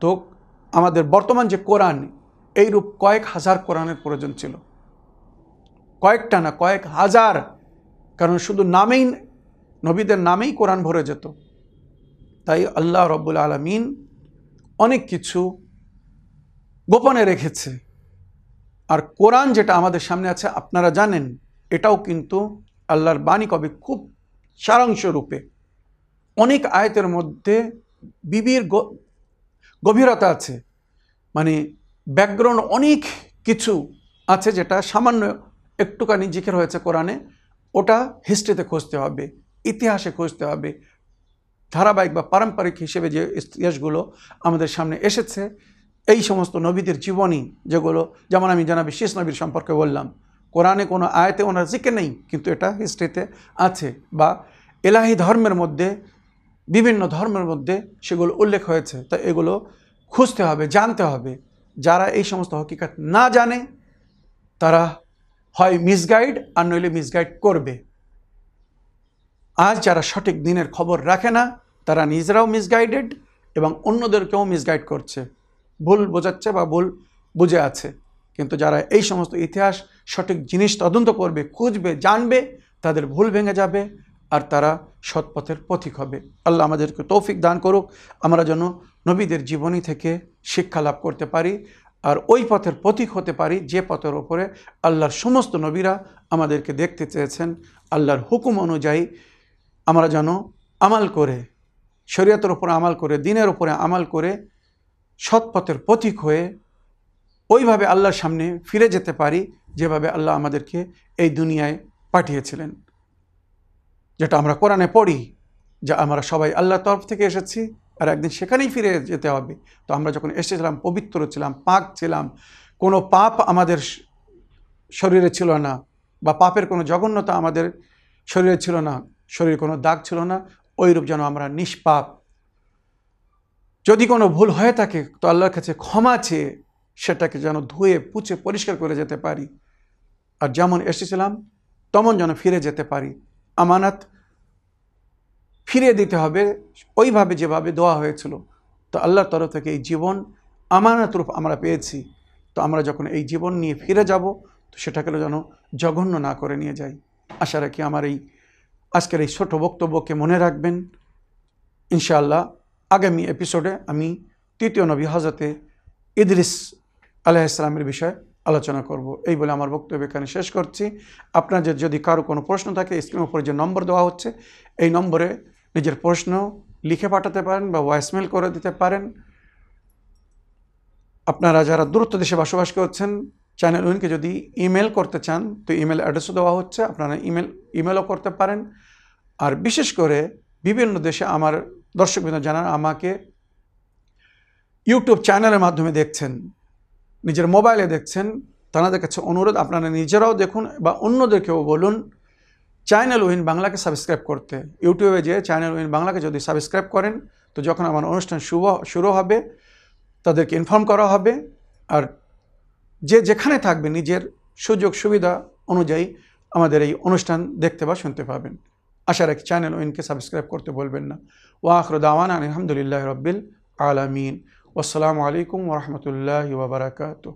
Speaker 2: তো আমাদের বর্তমান যে কোরআন, এইরূপ কয়েক হাজার কোরআনের প্রয়োজন ছিল। কয়েকটা না, কয়েক হাজার। কারণ শুধু নামেই, নবীদের নামেই কোরআন ভরে যেত। তাই আল্লাহ রব্বুল আলমিন অনেক কিছু গোপনে রেখেছে। আর কোরআন যেটা আমাদের সামনে আছে, আপনারা জানেন, এটাও কিন্তু আল্লাহর বাণী কবে খুব সারাংশ রূপে অনেক আয়তের মধ্যে বিবির গভীরতা আছে। মানে ব্যাকগ্রাউন্ড অনেক কিছু আছে যেটা সামান্য একটুখানি জিকের হয়েছে কোরআনে। ওটা হিস্ট্রিতে খুঁজতে হবে, ইতিহাসে খুঁজতে হবে। ধারাবাহিক বা পারম্পরিক হিসেবে যে ইতিহাসগুলো আমাদের সামনে এসেছে এই সমস্ত নবীদের জীবনী যেগুলো, যেমন আমি জানাবি শেষ নবীর সম্পর্কে বললাম, কোরআনে কোনো আয়তে ওনার জিকে নেই, কিন্তু এটা হিস্ট্রিতে আছে বা এলাহি ধর্মের মধ্যে, বিভিন্ন ধর্মের মধ্যে সেগুলো উল্লেখ হয়েছে। তা এগুলো খুঁজতে হবে, জানতে হবে। যারা এই সমস্ত হকিকাত না জানে, তারা হয় মিসগাইড আর নইলে মিসগাইড করবে। আজ যারা সঠিক দিনের খবর রাখে না, তারা নিজেরাও মিসগাইডেড এবং অন্যদেরকেও মিসগাইড করছে। ভুল বোঝাচ্ছে বা ভুল বুঝে আছে। কিন্তু যারা এই সমস্ত ইতিহাস সঠিক জিনিস তদন্ত করবে, খুঁজবে, জানবে, তাদের ভুল ভেঙে যাবে আর তারা সৎপথের পথিক হবে। আল্লাহ আমাদেরকে তৌফিক দান করুক। আমরা যেন নবীদের জীবনী থেকে শিক্ষা লাভ করতে পারি আর ওই পথের পথিক হতে পারি, যে পথের ওপরে আল্লাহর সমস্ত নবীরা আমাদেরকে দেখতে চেয়েছেন। আল্লাহর হুকুম অনুযায়ী আমরা যেন আমাল করে, শরীয়তের ওপরে আমাল করে, দিনের ওপরে আমাল করে সৎপথের পথিক হয়ে ওইভাবে আল্লাহর সামনে ফিরে যেতে পারি যেভাবে আল্লাহ আমাদেরকে এই দুনিয়ায় পাঠিয়েছিলেন। যেটা আমরা কোরআনে পড়ি, যা আমরা সবাই আল্লাহর তরফ থেকে এসেছি আর একদিন সেখানেই ফিরে যেতে হবে। তো আমরা যখন এসেছিলাম, পবিত্র ছিলাম, পাক ছিলাম, কোনো পাপ আমাদের শরীরে ছিল না বা পাপের কোনো জঘন্যতা আমাদের শরীরে ছিল না, শরীরে কোনো দাগ ছিল না, ওইরূপ যেন আমরা নিষ্পাপ যদি কোনো ভুল হয়ে থাকে তো আল্লাহর কাছে ক্ষমা চেয়ে সেটাকে যেন ধুয়ে পুছে পরিষ্কার করে যেতে পারি। আর যেমন এসেছিলাম, তেমন যেন ফিরে যেতে পারি। আমানাত ফিরিয়ে দিতে হবে, ওইভাবে যেভাবে দেওয়া হয়েছিল। তো আল্লাহর তরফ থেকে এই জীবন, আমানত রূপ আমরা পেয়েছি। তো আমরা যখন এই জীবন নিয়ে ফিরে যাব, তো সেটাকে যেন জঘন্য না করে নিয়ে যাই। আশা রাখি আমার এই, আজকের এই ছোট বক্তব্যকে মনে রাখবেন। ইনশাআল্লাহ আগামী এপিসোডে আমি তৃতীয় নবী হজরতে ইদরিস আলাইসালামের বিষয়ে আলোচনা করব। এই বলে আমার বক্তব্য এখানে শেষ করছি। আপনাদের যদি কারও কোনো প্রশ্ন থাকে স্ক্রিনের উপরে যে নম্বর দেওয়া হচ্ছে, এই নম্বরে নিজের প্রশ্ন লিখে পাঠাতে পারেন বা ভয়েসমেল করে দিতে পারেন। আপনারা যারা দূরত্ব দেশে বসবাস করছেন চ্যানেল উইনকে যদি ইমেল করতে চান, তো ইমেল অ্যাড্রেসও দেওয়া হচ্ছে, আপনারা ইমেল ইমেলও করতে পারেন। আর বিশেষ করে বিভিন্ন দেশে আমার দর্শকবৃন্দ জানান আমাকে ইউটিউব চ্যানেলের মাধ্যমে দেখছেন, নিজের মোবাইলে দেখছেন, তাদের কাছে অনুরোধ, আপনারা নিজেরাও দেখুন বা অন্যদেরকেও বলুন চ্যানেল উইন বাংলাকে সাবস্ক্রাইব করতে। ইউটিউবে যেয়ে চ্যানেল উইন বাংলাকে যদি সাবস্ক্রাইব করেন, তো যখন আমার অনুষ্ঠান শুভ, শুরু হবে, তাদেরকে ইনফর্ম করা হবে, আর যে যেখানে থাকবে, নিজের সুযোগ সুবিধা অনুযায়ী আমাদের এই অনুষ্ঠান দেখতে বা শুনতে পাবেন। আশা রাখি চ্যানেল উইনকে সাবস্ক্রাইব করতে বলবেন না ওয়াখর দাওয়ান আলহামদুলিল্লাহ রব্বিল আলমিন আসসালামু আলাইকুম ওরহমতুল্লাহ ওবরাকাতু